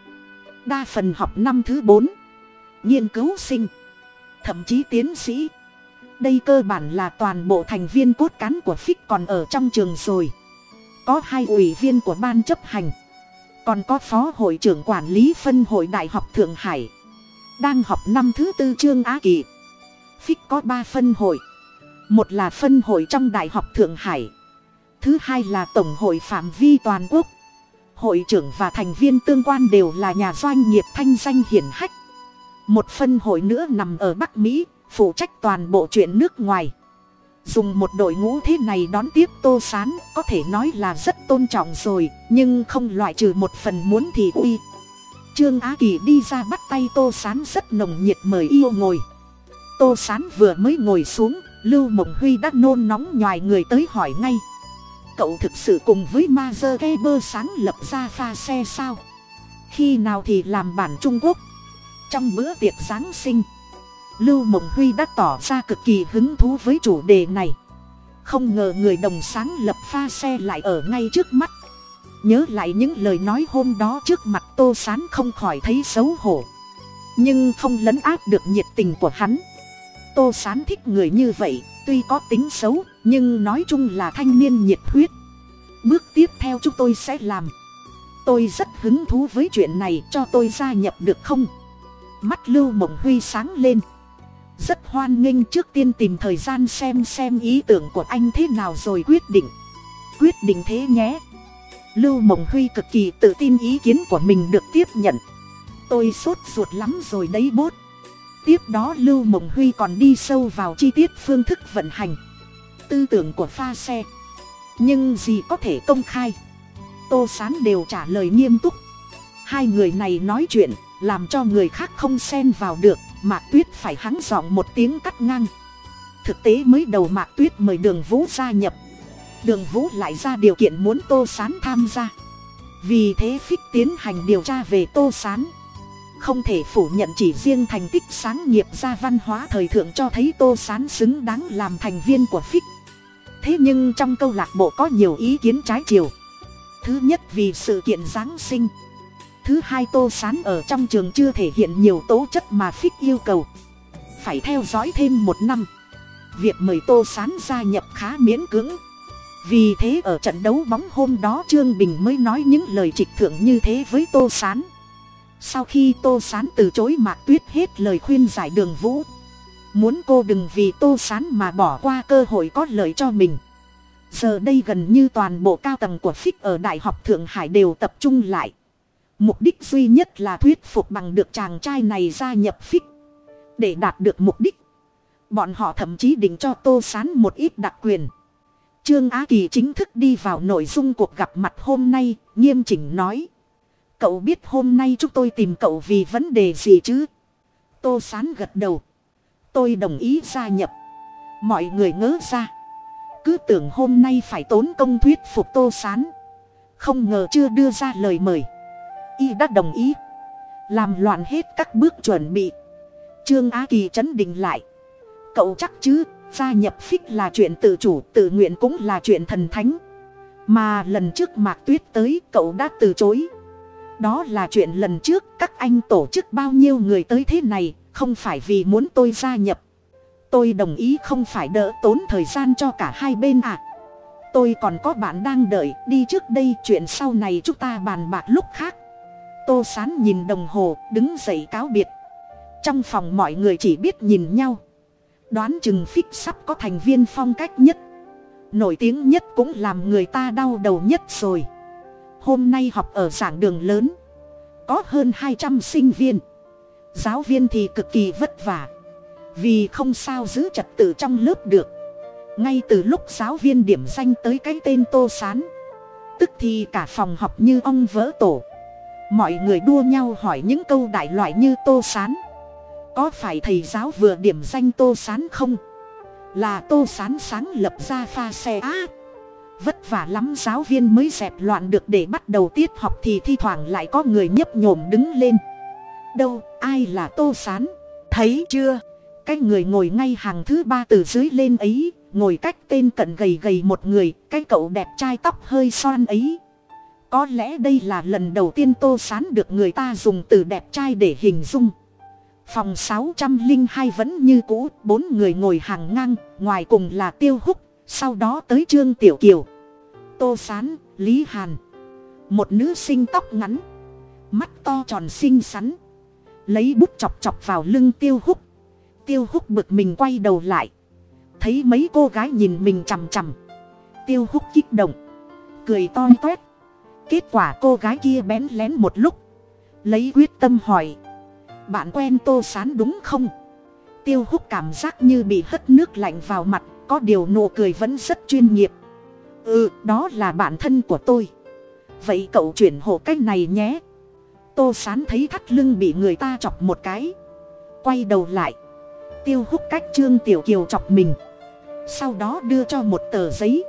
Đa phần học năm thứ bốn, nghiên cứu sinh, thậm chí tiến sĩ. Đây cơ bản là toàn bộ thành viên cốt cán của phích còn ở trong trường rồi. Có hai ủy viên của ban chấp hành, còn có phó hội trưởng quản lý phân hội đại học thượng hải. Đang học năm thứ tư trương á kỳ. Phích có ba phân hội. Một là phân hội trong đại học thượng hải. Thứ hai là tổng hội phạm vi toàn quốc hội trưởng và thành viên tương quan đều là nhà doanh nghiệp thanh danh hiển hách. Một phân hội nữa nằm ở bắc mỹ, phụ trách toàn bộ chuyện nước ngoài. Dùng một đội ngũ thế này đón tiếp tô s á n có thể nói là rất tôn trọng rồi, nhưng không loại trừ một phần muốn thì uy. Trương á kỳ đi ra bắt tay tô s á n rất nồng nhiệt mời yêu ngồi. Tô s á n vừa mới ngồi xuống, lưu mộng huy đã nôn nóng nhoài người tới hỏi ngay cậu thực sự cùng với ma dơ ghe bơ sáng lập ra pha xe sao? Khi nào thì làm bản trung quốc? Trong bữa tiệc giáng sinh, lưu mộng huy đã tỏ ra cực kỳ hứng thú với chủ đề này. Không ngờ người đồng sáng lập pha xe lại ở ngay trước mắt. Nhớ lại những lời nói hôm đó trước mặt tô sán không khỏi thấy xấu hổ. Nhưng không lấn át được nhiệt tình của hắn. Tô sán thích người như vậy, tuy có tính xấu nhưng nói chung là thanh niên nhiệt huyết. Bước tiếp theo chúng tôi sẽ làm. Tôi rất hứng thú với chuyện này, cho tôi gia nhập được không? Mắt lưu mộng huy sáng lên. Rất hoan nghênh trước tiên tìm thời gian xem xem ý tưởng của anh thế nào rồi quyết định. Quyết định thế nhé. Lưu mộng huy cực kỳ tự tin ý kiến của mình được tiếp nhận. Tôi sốt ruột lắm rồi đấy bốt. Tiếp đó lưu mộng huy còn đi sâu vào chi tiết phương thức vận hành tư tưởng của pha xe. Nhưng gì có thể công khai? Tô sán đều trả lời nghiêm túc. Hai người này nói chuyện, làm cho người khác không xen vào được, mạc tuyết phải hắng giọng một tiếng cắt ngang. Thực tế mới đầu mạc tuyết mời đường vũ gia nhập. Đường vũ lại ra điều kiện muốn tô s á n tham gia. Vì thế phích tiến hành điều tra về tô s á n không thể phủ nhận chỉ riêng thành tích sáng nghiệp ra văn hóa thời thượng cho thấy tô s á n xứng đáng làm thành viên của phích thế nhưng trong câu lạc bộ có nhiều ý kiến trái chiều. Thứ nhất vì sự kiện giáng sinh. Thứ hai tô sán ở trong trường chưa thể hiện nhiều tố chất mà phích yêu cầu. Phải theo dõi thêm một năm. Việc mời tô sán gia nhập khá miễn cưỡng. Vì thế ở trận đấu bóng hôm đó trương bình mới nói những lời trịch thượng như thế với tô sán. Sau khi tô sán từ chối mạc tuyết hết lời khuyên giải đường vũ muốn cô đừng vì tô sán mà bỏ qua cơ hội có lợi cho mình giờ đây gần như toàn bộ cao tầng của phích ở đại học thượng hải đều tập trung lại Mục đích duy nhất là thuyết phục bằng được chàng trai này gia nhập phích. Để đạt được mục đích. Bọn họ thậm chí định cho tô sán một ít đặc quyền. Trương Á Kỳ chính thức đi vào nội dung cuộc gặp mặt hôm nay, nghiêm chỉnh nói. Cậu biết hôm nay chúng tôi tìm cậu vì vấn đề gì chứ? Tô sán gật đầu. Tôi đồng ý gia nhập. mọi người ngớ ra. Cứ tưởng hôm nay phải tốn công thuyết phục tô s á n không ngờ chưa đưa ra lời mời. Y đã đồng ý. Làm loạn hết các bước chuẩn bị. Trương á kỳ chấn định lại. Cậu chắc chứ, gia nhập phích là chuyện tự chủ, tự nguyện cũng là chuyện thần thánh. Mà lần trước mạc tuyết tới, cậu đã từ chối. Đó là chuyện lần trước các anh tổ chức bao nhiêu người tới thế này không phải vì muốn tôi gia nhập. Tôi đồng ý không phải đỡ tốn thời gian cho cả hai bên ạ. À. tôi còn có bạn đang đợi, đi trước đây chuyện sau này chúng ta bàn bạc lúc khác. Tô sán nhìn đồng hồ, đứng dậy cáo biệt. Trong phòng mọi người chỉ biết nhìn nhau. Đoán chừng phích sắp có thành viên phong cách nhất. Nổi tiếng nhất cũng làm người ta đau đầu nhất rồi. Hôm nay học ở giảng đường lớn. Có hơn hai trăm sinh viên giáo viên thì cực kỳ vất vả. Vì không sao giữ trật tự trong lớp được. Ngay từ lúc giáo viên điểm danh tới cái tên tô sán, tức thì cả phòng học như ong vỡ tổ. Mọi người đua nhau hỏi những câu đại loại như tô sán. Có phải thầy giáo vừa điểm danh tô sán không? Là tô sán sáng lập ra pha xe á. Vất vả lắm giáo viên mới dẹp loạn được để bắt đầu tiết học thì thi thoảng lại có người nhấp nhổm đứng lên đâu, ai là tô sán? Thấy chưa? Cái người ngồi ngay hàng thứ ba từ dưới lên ấy, ngồi cách tên cận gầy gầy một người, cái cậu đẹp trai tóc hơi xoan ấy. Có lẽ đây là lần đầu tiên tô sán được người ta dùng từ đẹp trai để hình dung. Phòng sáu trăm linh hai vẫn như cũ, bốn người ngồi hàng ngang, ngoài cùng là tiêu húc, sau đó tới trương tiểu kiều. Tô sán, lý hàn. Một nữ sinh tóc ngắn, mắt to tròn xinh xắn lấy bút chọc chọc vào lưng tiêu húc. Tiêu húc bực mình quay đầu lại. Thấy mấy cô gái nhìn mình chằm chằm. Tiêu húc kích động. Cười to toét. Kết quả cô gái kia bén lén một lúc. Lấy quyết tâm hỏi. Bạn quen tô sán đúng không? Tiêu húc cảm giác như bị hất nước lạnh vào mặt. Có điều nụ cười vẫn rất chuyên nghiệp. Ừ đó là bạn thân của tôi. Vậy cậu chuyển hộ cách này nhé tô sán thấy thắt lưng bị người ta chọc một cái. Quay đầu lại. Tiêu hút cách trương tiểu kiều chọc mình. Sau đó đưa cho một tờ giấy.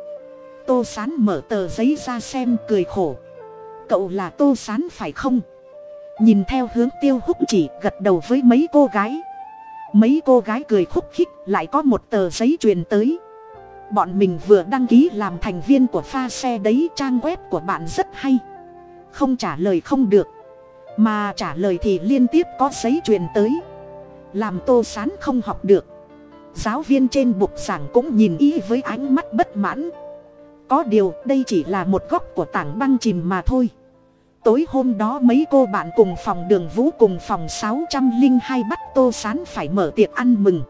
Tô sán mở tờ giấy ra xem, cười khổ. Cậu là tô sán phải không? Nhìn theo hướng tiêu hút chỉ gật đầu với mấy cô gái. Mấy cô gái cười khúc khích, lại có một tờ giấy truyền tới. Bọn mình vừa đăng ký làm thành viên của pha xe đấy, trang web của bạn rất hay. Không trả lời không được mà trả lời thì liên tiếp có giấy truyền tới. Làm tô sán không học được. Giáo viên trên bục giảng cũng nhìn ý với ánh mắt bất mãn. Có điều đây chỉ là một góc của tảng băng chìm mà thôi. Tối hôm đó mấy cô bạn cùng phòng đường vũ cùng phòng sáu trăm linh hai bắt tô sán phải mở tiệc ăn mừng.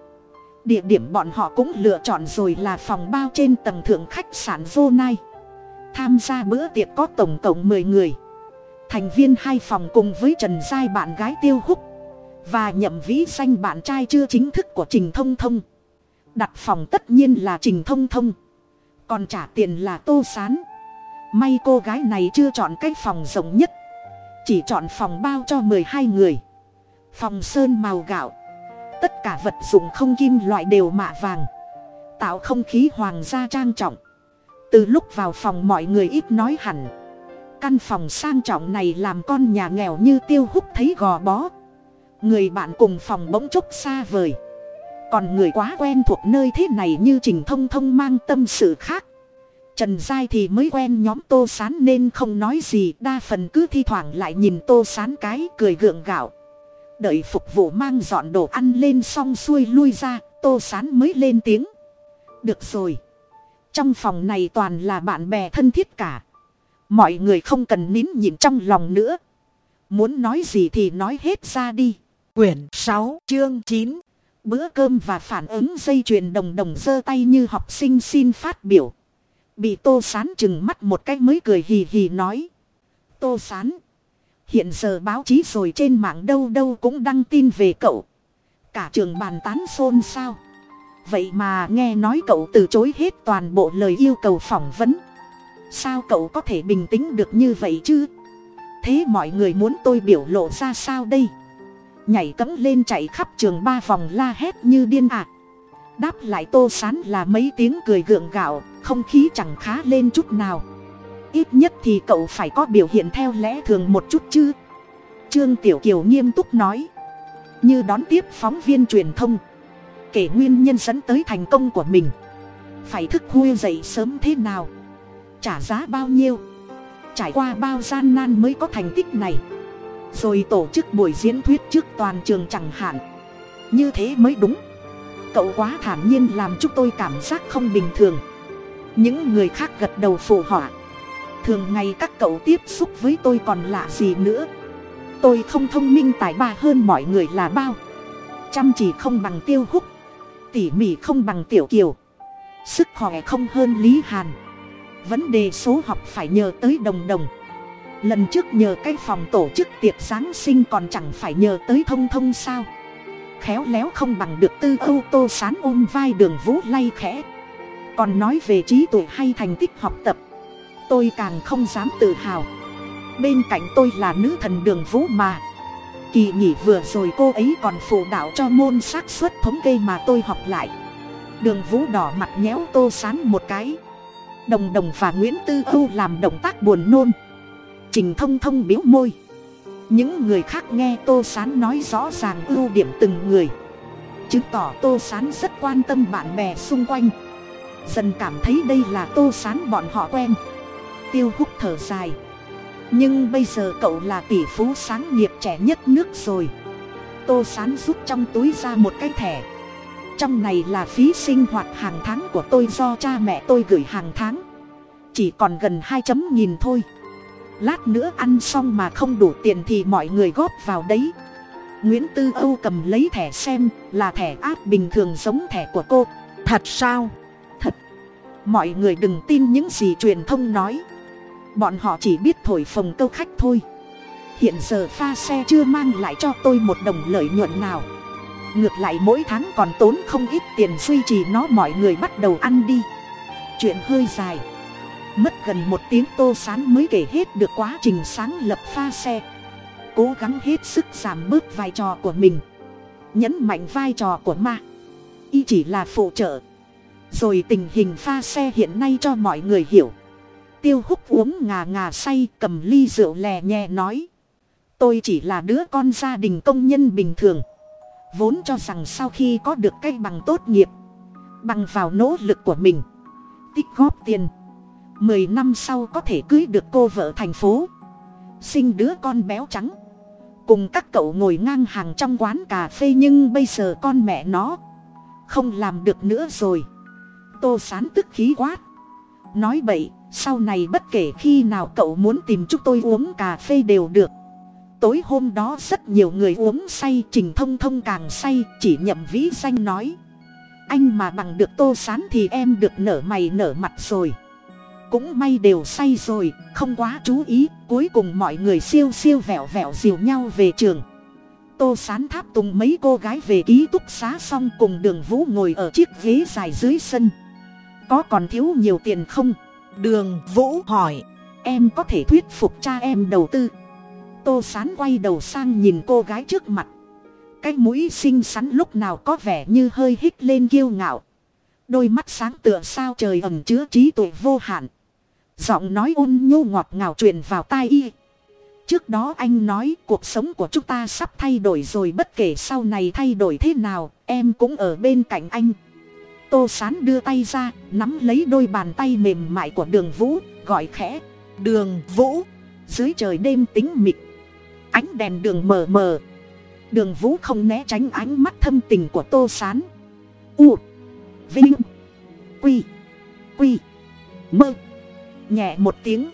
Địa điểm bọn họ cũng lựa chọn rồi là phòng bao trên tầng thượng khách sạn vô nai. Tham gia bữa tiệc có tổng cộng mười người thành viên hai phòng cùng với trần giai bạn gái tiêu húc. Và nhậm vĩ danh bạn trai chưa chính thức của trình thông thông. Đặt phòng tất nhiên là trình thông thông. Còn trả tiền là tô sán. May cô gái này chưa chọn cái phòng rộng nhất. Chỉ chọn phòng bao cho mười hai người. Phòng sơn màu gạo. Tất cả vật dụng không kim loại đều mạ vàng. Tạo không khí hoàng gia trang trọng. Từ lúc vào phòng mọi người ít nói hẳn căn phòng sang trọng này làm con nhà nghèo như tiêu hút thấy gò bó. Người bạn cùng phòng bỗng chốc xa vời. Còn người quá quen thuộc nơi thế này như trình thông thông mang tâm sự khác. Trần giai thì mới quen nhóm tô sán nên không nói gì, đa phần cứ thi thoảng lại nhìn tô sán cái cười gượng gạo. Đợi phục vụ mang dọn đồ ăn lên xong xuôi lui ra, tô sán mới lên tiếng. Được rồi. Trong phòng này toàn là bạn bè thân thiết cả mọi người không cần nín nhịn trong lòng nữa muốn nói gì thì nói hết ra đi Quyển 6 chương 9 Bữa cơm và phản ứng dây chuyền đồng đồng giơ tay như học sinh xin phát biểu. Bị tô sán chừng mắt một cái mới cười hì hì nói. Tô sán. Hiện giờ báo chí rồi trên mạng đâu đâu cũng đăng tin về cậu. Cả trường bàn tán xôn xao. Vậy mà nghe nói cậu từ chối hết toàn bộ lời yêu cầu phỏng vấn. Sao cậu có thể bình tĩnh được như vậy chứ? Thế mọi người muốn tôi biểu lộ ra sao đây? nhảy cẫng lên chạy khắp trường ba vòng la hét như điên ạ đáp lại tô sán là mấy tiếng cười gượng gạo, không khí chẳng khá lên chút nào. Ít nhất thì cậu phải có biểu hiện theo lẽ thường một chút chứ. Trương tiểu kiều nghiêm túc nói. Như đón tiếp phóng viên truyền thông. Kể nguyên nhân dẫn tới thành công của mình. Phải thức khuya dậy sớm thế nào? Trả giá bao nhiêu. Trải qua bao gian nan mới có thành tích này. Rồi tổ chức buổi diễn thuyết trước toàn trường chẳng hạn. Như thế mới đúng. Cậu quá thản nhiên làm chúng tôi cảm giác không bình thường. Những người khác gật đầu phụ họa. Thường ngày các cậu tiếp xúc với tôi còn lạ gì nữa. Tôi không thông minh tài ba hơn mọi người là bao. Chăm chỉ không bằng tiêu hút. Tỉ mỉ không bằng tiểu kiều. Sức khỏe không hơn lý hàn vấn đề số học phải nhờ tới đồng đồng. Lần trước nhờ cái phòng tổ chức tiệc giáng sinh còn chẳng phải nhờ tới thông thông sao? Khéo léo không bằng được tư âu tô sán ôm vai đường vũ lay khẽ. Còn nói về trí tuệ hay thành tích học tập, tôi càng không dám tự hào. Bên cạnh tôi là nữ thần đường vũ mà. Kỳ nghỉ vừa rồi cô ấy còn phụ đạo cho môn xác suất thống kê mà tôi học lại. Đường vũ đỏ mặt nhéo tô sán một cái đồng đồng và nguyễn tư âu làm động tác buồn nôn. Trình thông thông biếu môi. Những người khác nghe tô sán nói rõ ràng ưu điểm từng người. Chứng tỏ tô sán rất quan tâm bạn bè xung quanh. Dần cảm thấy đây là tô sán bọn họ quen. Tiêu hút thở dài. Nhưng bây giờ cậu là tỷ phú sáng nghiệp trẻ nhất nước rồi. Tô sán rút trong túi ra một cái thẻ trong này là phí sinh hoạt hàng tháng của tôi do cha mẹ tôi gửi hàng tháng. Chỉ còn gần hai chấm nghìn thôi. Lát nữa ăn xong mà không đủ tiền thì mọi người góp vào đấy. Nguyễn tư âu cầm lấy thẻ xem, là thẻ áp bình thường giống thẻ của cô. Thật sao? Thật. Mọi người đừng tin những gì truyền thông nói. Bọn họ chỉ biết thổi phồng câu khách thôi. Hiện giờ pha xe chưa mang lại cho tôi một đồng lợi nhuận nào ngược lại mỗi tháng còn tốn không ít tiền duy trì nó mọi người bắt đầu ăn đi. Chuyện hơi dài. Mất gần một tiếng tô sán mới kể hết được quá trình sáng lập pha xe. Cố gắng hết sức giảm bớt vai trò của mình. Nhấn mạnh vai trò của ma. Y chỉ là phụ trợ. Rồi tình hình pha xe hiện nay cho mọi người hiểu. Tiêu hút uống ngà ngà say cầm ly rượu lè nhẹ nói. Tôi chỉ là đứa con gia đình công nhân bình thường vốn cho rằng sau khi có được cái bằng tốt nghiệp, bằng vào nỗ lực của mình, tích góp tiền, mười năm sau có thể cưới được cô vợ thành phố, sinh đứa con béo trắng, cùng các cậu ngồi ngang hàng trong quán cà phê nhưng bây giờ con mẹ nó không làm được nữa rồi. Tô sán tức khí quát, nói vậy sau này bất kể khi nào cậu muốn tìm chúng tôi uống cà phê đều được tối hôm đó rất nhiều người uống say trình thông thông càng say chỉ nhậm vĩ danh nói. Anh mà bằng được tô sán thì em được nở mày nở mặt rồi. Cũng may đều say rồi không quá chú ý cuối cùng mọi người siêu siêu vẹo vẹo dìu nhau về trường. Tô sán tháp tùng mấy cô gái về ký túc xá xong cùng đường vũ ngồi ở chiếc ghế dài dưới sân. Có còn thiếu nhiều tiền không? Đường vũ hỏi. Em có thể thuyết phục cha em đầu tư tô sán quay đầu sang nhìn cô gái trước mặt. Cái mũi xinh xắn lúc nào có vẻ như hơi hít lên kiêu ngạo. Đôi mắt sáng tựa sao trời ẩm chứa trí tuệ vô hạn. Giọng nói ôn nhu ngọt ngào truyền vào tai y. Trước đó anh nói cuộc sống của chúng ta sắp thay đổi rồi bất kể sau này thay đổi thế nào, em cũng ở bên cạnh anh. Tô sán đưa tay ra, nắm lấy đôi bàn tay mềm mại của đường vũ, gọi khẽ, đường vũ. Dưới trời đêm tính mịt ánh đèn đường mờ mờ. Đường vũ không né tránh ánh mắt thâm tình của tô sán. U, vinh, quy quy, mơ. Nhẹ một tiếng.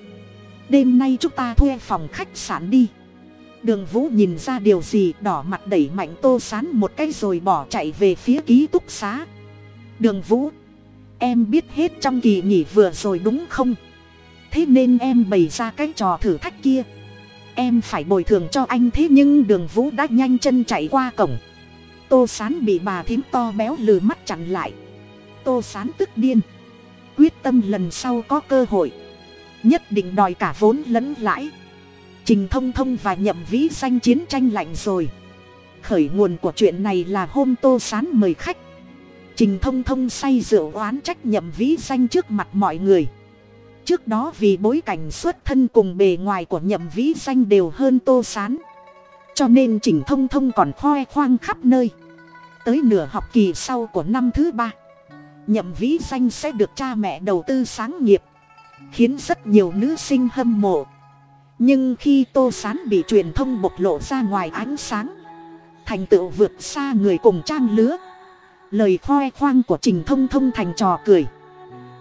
Đêm nay chúng ta thuê phòng khách sạn đi. Đường vũ nhìn ra điều gì đỏ mặt đẩy mạnh tô sán một cái rồi bỏ chạy về phía ký túc xá. Đường vũ, em biết hết trong kỳ nghỉ vừa rồi đúng không? Thế nên em bày ra cái trò thử thách kia em phải bồi thường cho anh thế nhưng đường vũ đã nhanh chân chạy qua cổng. Tô sán bị bà thím to béo lừ mắt chặn lại. Tô sán tức điên. Quyết tâm lần sau có cơ hội. Nhất định đòi cả vốn lẫn lãi. Trình thông thông và nhậm vĩ danh chiến tranh lạnh rồi. Khởi nguồn của chuyện này là hôm tô sán mời khách. Trình thông thông say rượu oán trách nhậm vĩ danh trước mặt mọi người trước đó vì bối cảnh xuất thân cùng bề ngoài của nhậm vĩ danh đều hơn tô s á n cho nên trình thông thông còn khoe khoang khắp nơi. Tới nửa học kỳ sau của năm thứ ba, nhậm vĩ danh sẽ được cha mẹ đầu tư sáng nghiệp, khiến rất nhiều nữ sinh hâm mộ. Nhưng khi tô s á n bị truyền thông bộc lộ ra ngoài ánh sáng, thành tựu vượt xa người cùng trang lứa, lời khoe khoang của trình thông thông thành trò cười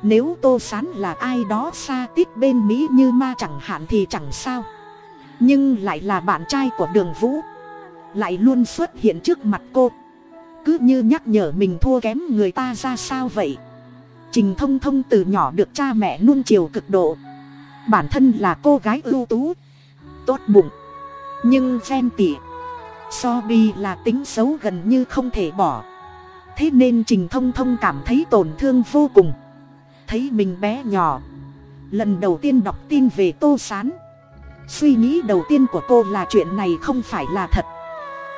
nếu tô sán là ai đó xa tít bên mỹ như ma chẳng hạn thì chẳng sao. Nhưng lại là bạn trai của đường vũ. Lại luôn xuất hiện trước mặt cô. Cứ như nhắc nhở mình thua kém người ta ra sao vậy? Trình thông thông từ nhỏ được cha mẹ nuông chiều cực độ. Bản thân là cô gái ưu tú, tốt bụng, nhưng ghen tỉ so bi là tính xấu gần như không thể bỏ. Thế nên trình thông thông cảm thấy tổn thương vô cùng thấy mình bé nhỏ. Lần đầu tiên đọc tin về tô s á n suy nghĩ đầu tiên của cô là chuyện này không phải là thật.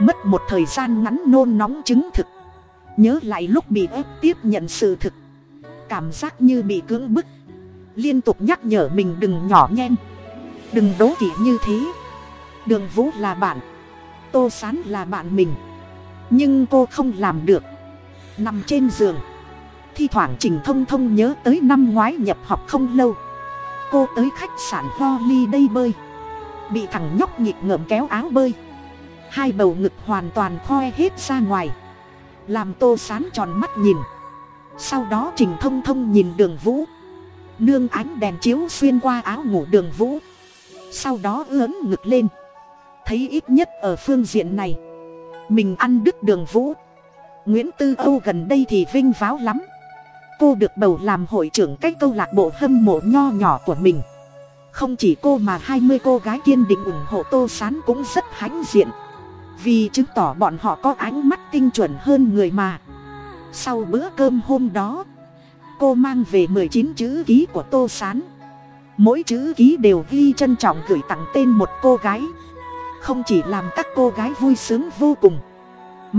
Mất một thời gian ngắn nôn nóng chứng thực. Nhớ lại lúc bị ép tiếp nhận sự thực. Cảm giác như bị cưỡng bức. Liên tục nhắc nhở mình đừng nhỏ nhen. Đừng đố kỵ như thế. Đường vũ là bạn. Tô s á n là bạn mình. Nhưng cô không làm được. Nằm trên giường thi thoảng trình thông thông nhớ tới năm ngoái nhập học không lâu. Cô tới khách sạn ho ly đây bơi. Bị thằng nhóc nhịp ngợm kéo áo bơi. Hai bầu ngực hoàn toàn khoe hết ra ngoài. Làm tô sán tròn mắt nhìn. Sau đó trình thông thông nhìn đường vũ. Nương ánh đèn chiếu xuyên qua áo ngủ đường vũ. Sau đó ướn ngực lên. Thấy ít nhất ở phương diện này. Mình ăn đứt đường vũ. Nguyễn tư âu gần đây thì vinh váo lắm cô được bầu làm hội trưởng cái câu lạc bộ hâm mộ nho nhỏ của mình. Không chỉ cô mà hai mươi cô gái kiên định ủng hộ tô s á n cũng rất hãnh diện. Vì chứng tỏ bọn họ có ánh mắt tinh chuẩn hơn người mà. Sau bữa cơm hôm đó, cô mang về mười chín chữ ký của tô s á n mỗi chữ ký đều ghi trân trọng gửi tặng tên một cô gái. Không chỉ làm các cô gái vui sướng vô cùng,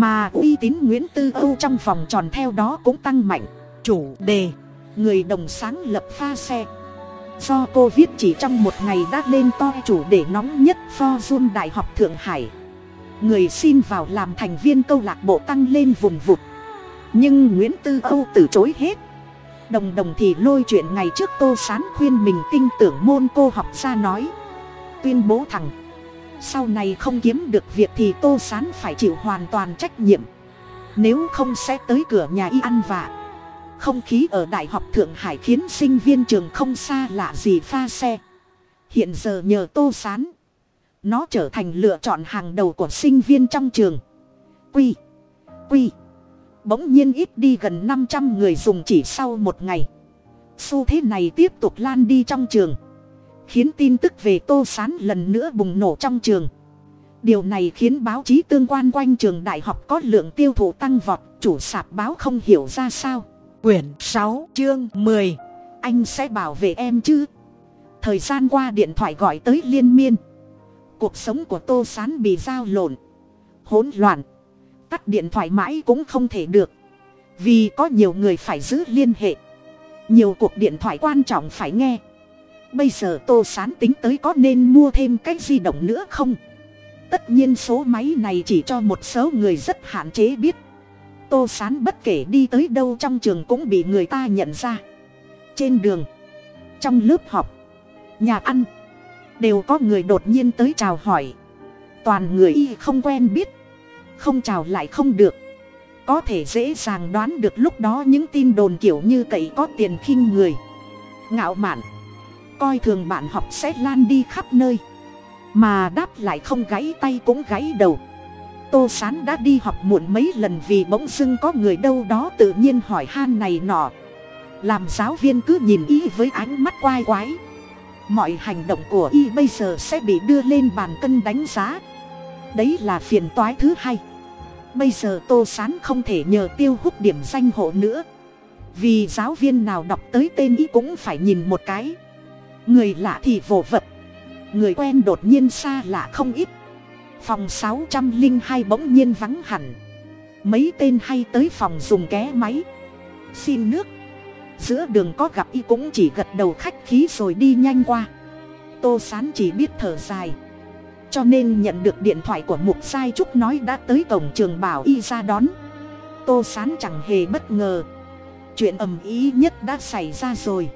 mà uy tín nguyễn tư âu trong vòng tròn theo đó cũng tăng mạnh chủ đề, người đồng sáng lập pha xe. Do cô viết chỉ trong một ngày đã lên to chủ đề nóng nhất fortune đại học thượng hải. Người xin vào làm thành viên câu lạc bộ tăng lên vùng vụt. Nhưng nguyễn tư âu từ chối hết. Đồng đồng thì lôi chuyện ngày trước tô sán khuyên mình tin tưởng môn cô học ra nói. Tuyên bố thẳng. Sau này không kiếm được việc thì tô sán phải chịu hoàn toàn trách nhiệm. Nếu không sẽ tới cửa nhà y ăn vạ không khí ở đại học thượng hải khiến sinh viên trường không xa lạ gì pha xe. Hiện giờ nhờ tô s á n nó trở thành lựa chọn hàng đầu của sinh viên trong trường. Quy. Quy. Bỗng nhiên ít đi gần năm trăm người dùng chỉ sau một ngày. Xu thế này tiếp tục lan đi trong trường. Khiến tin tức về tô s á n lần nữa bùng nổ trong trường. Điều này khiến báo chí tương quan quanh trường đại học có lượng tiêu thụ tăng vọt, chủ sạp báo không hiểu ra sao quyển sáu, chương mười. Anh sẽ bảo vệ em chứ? Thời gian qua điện thoại gọi tới liên miên. Cuộc sống của tô sán bị giao lộn, hỗn loạn. Tắt điện thoại mãi cũng không thể được. Vì có nhiều người phải giữ liên hệ. Nhiều cuộc điện thoại quan trọng phải nghe. Bây giờ tô sán tính tới có nên mua thêm cái di động nữa không? Tất nhiên số máy này chỉ cho một số người rất hạn chế biết tô sán bất kể đi tới đâu trong trường cũng bị người ta nhận ra. Trên đường, trong lớp học, nhà ăn, đều có người đột nhiên tới chào hỏi. Toàn người y không quen biết, không chào lại không được. Có thể dễ dàng đoán được lúc đó những tin đồn kiểu như cậy có tiền khinh người. Ngạo mạn, coi thường bạn học sẽ lan đi khắp nơi. Mà đáp lại không gãy tay cũng gãy đầu tô sán đã đi học muộn mấy lần vì bỗng dưng có người đâu đó tự nhiên hỏi han này nọ. Làm giáo viên cứ nhìn y với ánh mắt quai quái. Mọi hành động của y bây giờ sẽ bị đưa lên bàn cân đánh giá. Đấy là phiền toái thứ hai. Bây giờ tô sán không thể nhờ tiêu hút điểm danh hộ nữa. Vì giáo viên nào đọc tới tên y cũng phải nhìn một cái. Người lạ thì vồ vật. Người quen đột nhiên xa lạ không ít phòng sáu trăm linh hai bỗng nhiên vắng hẳn. Mấy tên hay tới phòng dùng ké máy. Xin nước. Giữa đường có gặp y cũng chỉ gật đầu khách khí rồi đi nhanh qua. Tô sán chỉ biết thở dài. Cho nên nhận được điện thoại của mục sai trúc nói đã tới cổng trường bảo y ra đón. Tô sán chẳng hề bất ngờ. Chuyện ầm ý nhất đã xảy ra rồi.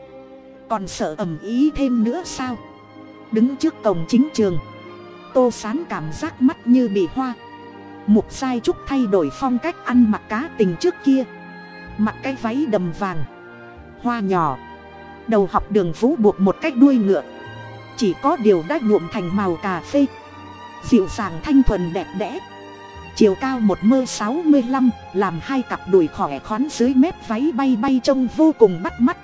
Còn sợ ầm ý thêm nữa sao? Đứng trước cổng chính trường tô sán cảm giác mắt như bị hoa. Mục sai trúc thay đổi phong cách ăn mặc cá tình trước kia. Mặc cái váy đầm vàng. Hoa nhỏ. Đầu học đường vũ buộc một cách đuôi ngựa. Chỉ có điều đã nhuộm thành màu cà phê. Dịu dàng thanh thuần đẹp đẽ. Chiều cao một mơ sáu mươi lăm, làm hai cặp đùi khỏe khoắn dưới mép váy bay bay trông vô cùng bắt mắt.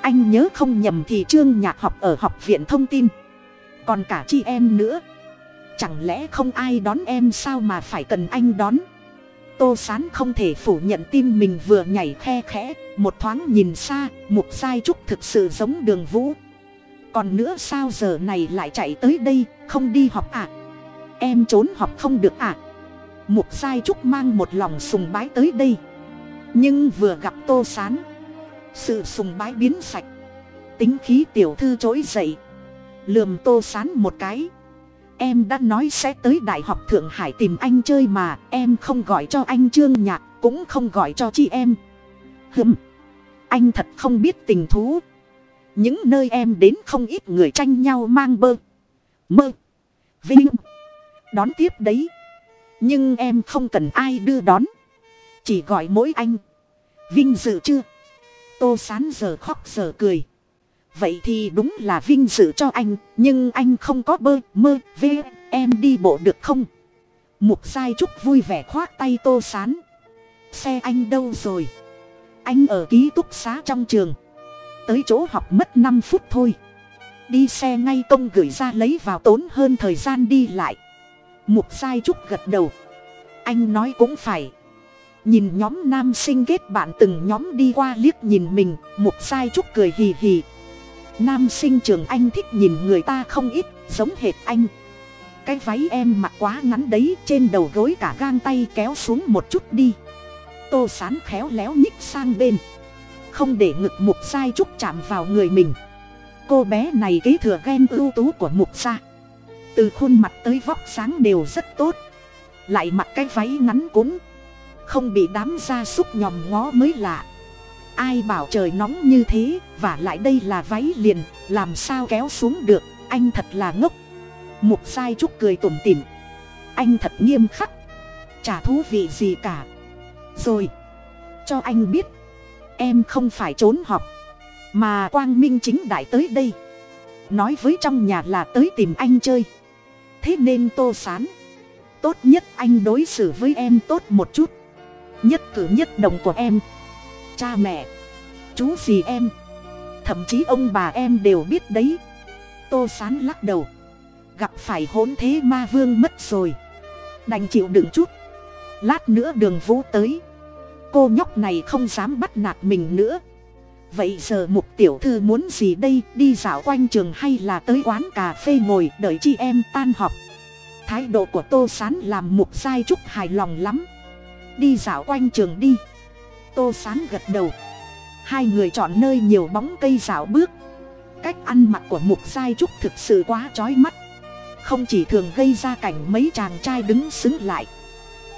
Anh nhớ không nhầm thì trương nhạc học ở học viện thông tin. Còn cả chị em nữa chẳng lẽ không ai đón em sao mà phải cần anh đón? Tô sán không thể phủ nhận tim mình vừa nhảy khe khẽ, một thoáng nhìn xa mục sai trúc thực sự giống đường vũ. Còn nữa sao giờ này lại chạy tới đây, không đi học à? Em trốn học không được à? Mục sai trúc mang một lòng sùng bái tới đây. Nhưng vừa gặp tô sán, sự sùng bái biến sạch. Tính khí tiểu thư trỗi dậy. Lườm tô sán một cái em đã nói sẽ tới đại học thượng hải tìm anh chơi mà, em không gọi cho anh trương nhạc, cũng không gọi cho chị em. Hừm, anh thật không biết tình thú. Những nơi em đến không ít người tranh nhau mang bơ, mơ, vinh, đón tiếp đấy. Nhưng em không cần ai đưa đón, chỉ gọi mỗi anh. Vinh dự chưa? Tô sán giờ khóc giờ cười vậy thì đúng là vinh dự cho anh, nhưng anh không có bơ, mơ v em đi bộ được không? Mục giai trúc vui vẻ khoác tay tô sán. Xe anh đâu rồi? Anh ở ký túc xá trong trường. Tới chỗ học mất năm phút thôi. Đi xe ngay công gửi ra lấy vào tốn hơn thời gian đi lại. Mục giai trúc gật đầu. Anh nói cũng phải. Nhìn nhóm nam sinh kết bạn từng nhóm đi qua liếc nhìn mình, mục giai trúc cười hì hì nam sinh trường anh thích nhìn người ta không ít, giống hệt anh. Cái váy em mặc quá ngắn đấy, trên đầu gối cả gang tay kéo xuống một chút đi. Tô sán khéo léo nhích sang bên. Không để ngực mục sai trúc chạm vào người mình. Cô bé này kế thừa ghen ưu tú của mục gia từ khuôn mặt tới vóc sáng đều rất tốt. Lại mặc cái váy ngắn cúng không bị đám gia súc nhòm ngó mới lạ ai bảo trời nóng như thế, và lại đây là váy liền, làm sao kéo xuống được, anh thật là ngốc. Mục sai trúc cười tủm tỉm. Anh thật nghiêm khắc. Chả thú vị gì cả. Rồi, cho anh biết, em không phải trốn học mà quang minh chính đại tới đây. Nói với trong nhà là tới tìm anh chơi. Thế nên tô sán, tốt nhất anh đối xử với em tốt một chút. Nhất cử nhất động của em cha mẹ. Chú gì em? Thậm chí ông bà em đều biết đấy. Tô sán lắc đầu. Gặp phải hỗn thế ma vương mất rồi. Đành chịu đựng chút. Lát nữa đường vũ tới. Cô nhóc này không dám bắt nạt mình nữa. Vậy giờ mục tiểu thư muốn gì đây? Đi dạo quanh trường hay là tới quán cà phê ngồi đợi chị em tan học thái độ của tô s á n làm mục giai trúc hài lòng lắm. Đi dạo quanh trường đi tô s á n gật đầu. Hai người chọn nơi nhiều bóng cây dạo bước. Cách ăn mặc của mục giai trúc thực sự quá trói mắt. Không chỉ thường gây ra cảnh mấy chàng trai đứng xứng lại.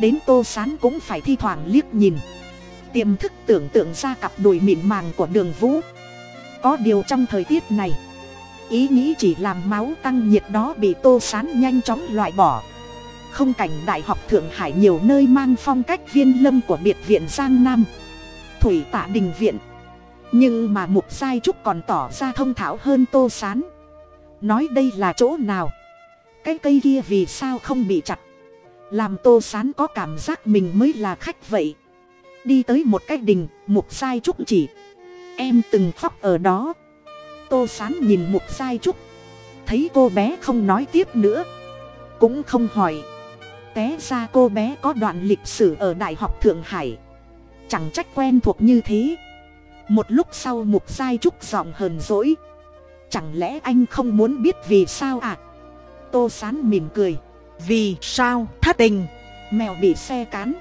Đến tô s á n cũng phải thi thoảng liếc nhìn. Tiềm thức tưởng tượng ra cặp đùi mịn màng của đường vũ. Có điều trong thời tiết này, ý nghĩ chỉ làm máu tăng nhiệt đó bị tô sán nhanh chóng loại bỏ. Không cảnh đại học thượng hải nhiều nơi mang phong cách viên lâm của biệt viện giang nam thủy tạ đình viện. Nhưng mà mục giai trúc còn tỏ ra thông thảo hơn tô sán. Nói đây là chỗ nào? Cái cây kia vì sao không bị chặt? Làm tô sán có cảm giác mình mới là khách vậy. Đi tới một cái đình mục giai trúc chỉ. Em từng khóc ở đó. Tô sán nhìn mục sai trúc. Thấy cô bé không nói tiếp nữa. Cũng không hỏi. Té ra cô bé có đoạn lịch sử ở đại học thượng hải chẳng trách quen thuộc như thế. Một lúc sau mục sai trúc giọng hờn dỗi. Chẳng lẽ anh không muốn biết vì sao à tô sán mỉm cười. Vì sao? Thất tình. Mèo bị xe cán.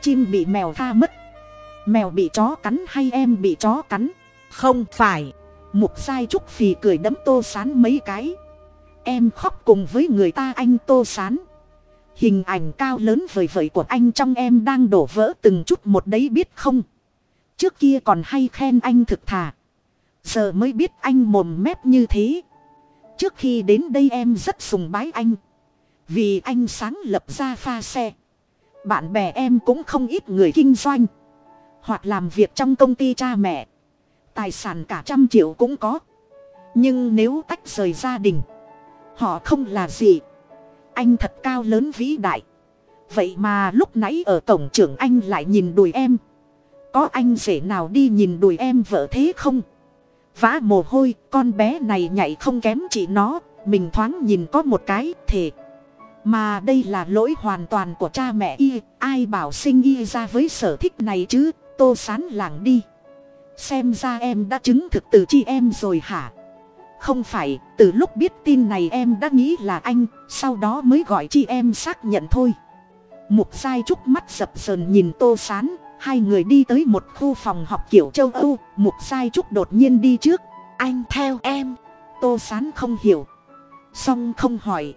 Chim bị mèo tha mất. Mèo bị chó cắn hay em bị chó cắn? Không phải. Mục giai trúc phì cười đấm tô sán mấy cái. Em khóc cùng với người ta anh tô sán hình ảnh cao lớn vời vời của anh trong em đang đổ vỡ từng chút một đấy biết không? Trước kia còn hay khen anh thực thà. Giờ mới biết anh mồm mép như thế. Trước khi đến đây em rất sùng bái anh. Vì anh sáng lập ra pha xe. Bạn bè em cũng không ít người kinh doanh. Hoặc làm việc trong công ty cha mẹ. Tài sản cả trăm triệu cũng có. Nhưng nếu tách rời gia đình, họ không là gì anh thật cao lớn vĩ đại. Vậy mà lúc nãy ở cổng trưởng anh lại nhìn đùi em. Có anh rể nào đi nhìn đùi em vợ thế không? Vã mồ hôi, con bé này nhảy không kém chị nó, mình thoáng nhìn có một cái thề. mà đây là lỗi hoàn toàn của cha mẹ y, ai bảo sinh y ra với sở thích này chứ, tô sán làng đi. Xem ra em đã chứng thực từ chi em rồi hả? Không phải, từ lúc biết tin này em đã nghĩ là anh, sau đó mới gọi chi em xác nhận thôi. Mục giai trúc mắt dập sờn nhìn tô sán, hai người đi tới một khu phòng học kiểu châu âu. Mục giai trúc đột nhiên đi trước. Anh theo em. Tô sán không hiểu. Song không hỏi.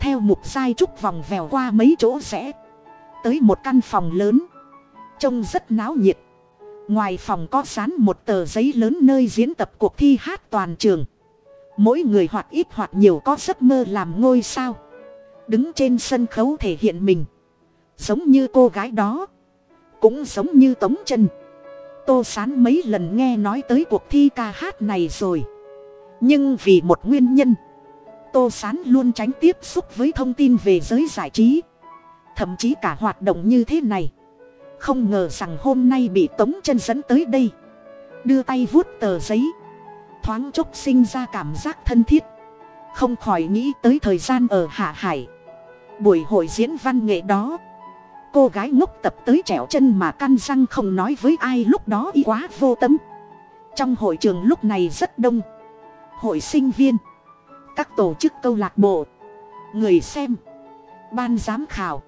Theo mục giai trúc vòng vèo qua mấy chỗ rẽ tới một căn phòng lớn. Trông rất náo nhiệt. Ngoài phòng có sán một tờ giấy lớn nơi diễn tập cuộc thi hát toàn trường mỗi người hoặc ít hoặc nhiều có giấc mơ làm ngôi sao. Đứng trên sân khấu thể hiện mình. Giống như cô gái đó. Cũng giống như tống chân tô sán mấy lần nghe nói tới cuộc thi ca hát này rồi. Nhưng vì một nguyên nhân. Tô sán luôn tránh tiếp xúc với thông tin về giới giải trí. Thậm chí cả hoạt động như thế này. Không ngờ rằng hôm nay bị tống chân dẫn tới đây. Đưa tay vuốt tờ giấy thoáng chốc sinh ra cảm giác thân thiết. Không khỏi nghĩ tới thời gian ở hạ hải. Buổi hội diễn văn nghệ đó, cô gái ngốc tập tới trẻo chân mà căn răng không nói với ai lúc đó y quá vô tâm. Trong hội trường lúc này rất đông. Hội sinh viên, các tổ chức câu lạc bộ, người xem, ban giám khảo,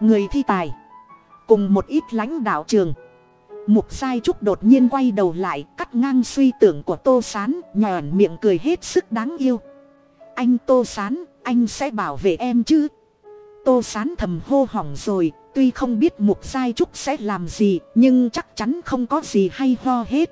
người thi tài, cùng một ít lãnh đạo trường mục giai trúc đột nhiên quay đầu lại, cắt ngang suy tưởng của tô s á n nhòn miệng cười hết sức đáng yêu. Anh tô s á n anh sẽ bảo vệ em chứ? Tô s á n thầm hô hỏng rồi, tuy không biết mục giai trúc sẽ làm gì, nhưng chắc chắn không có gì hay ho hết.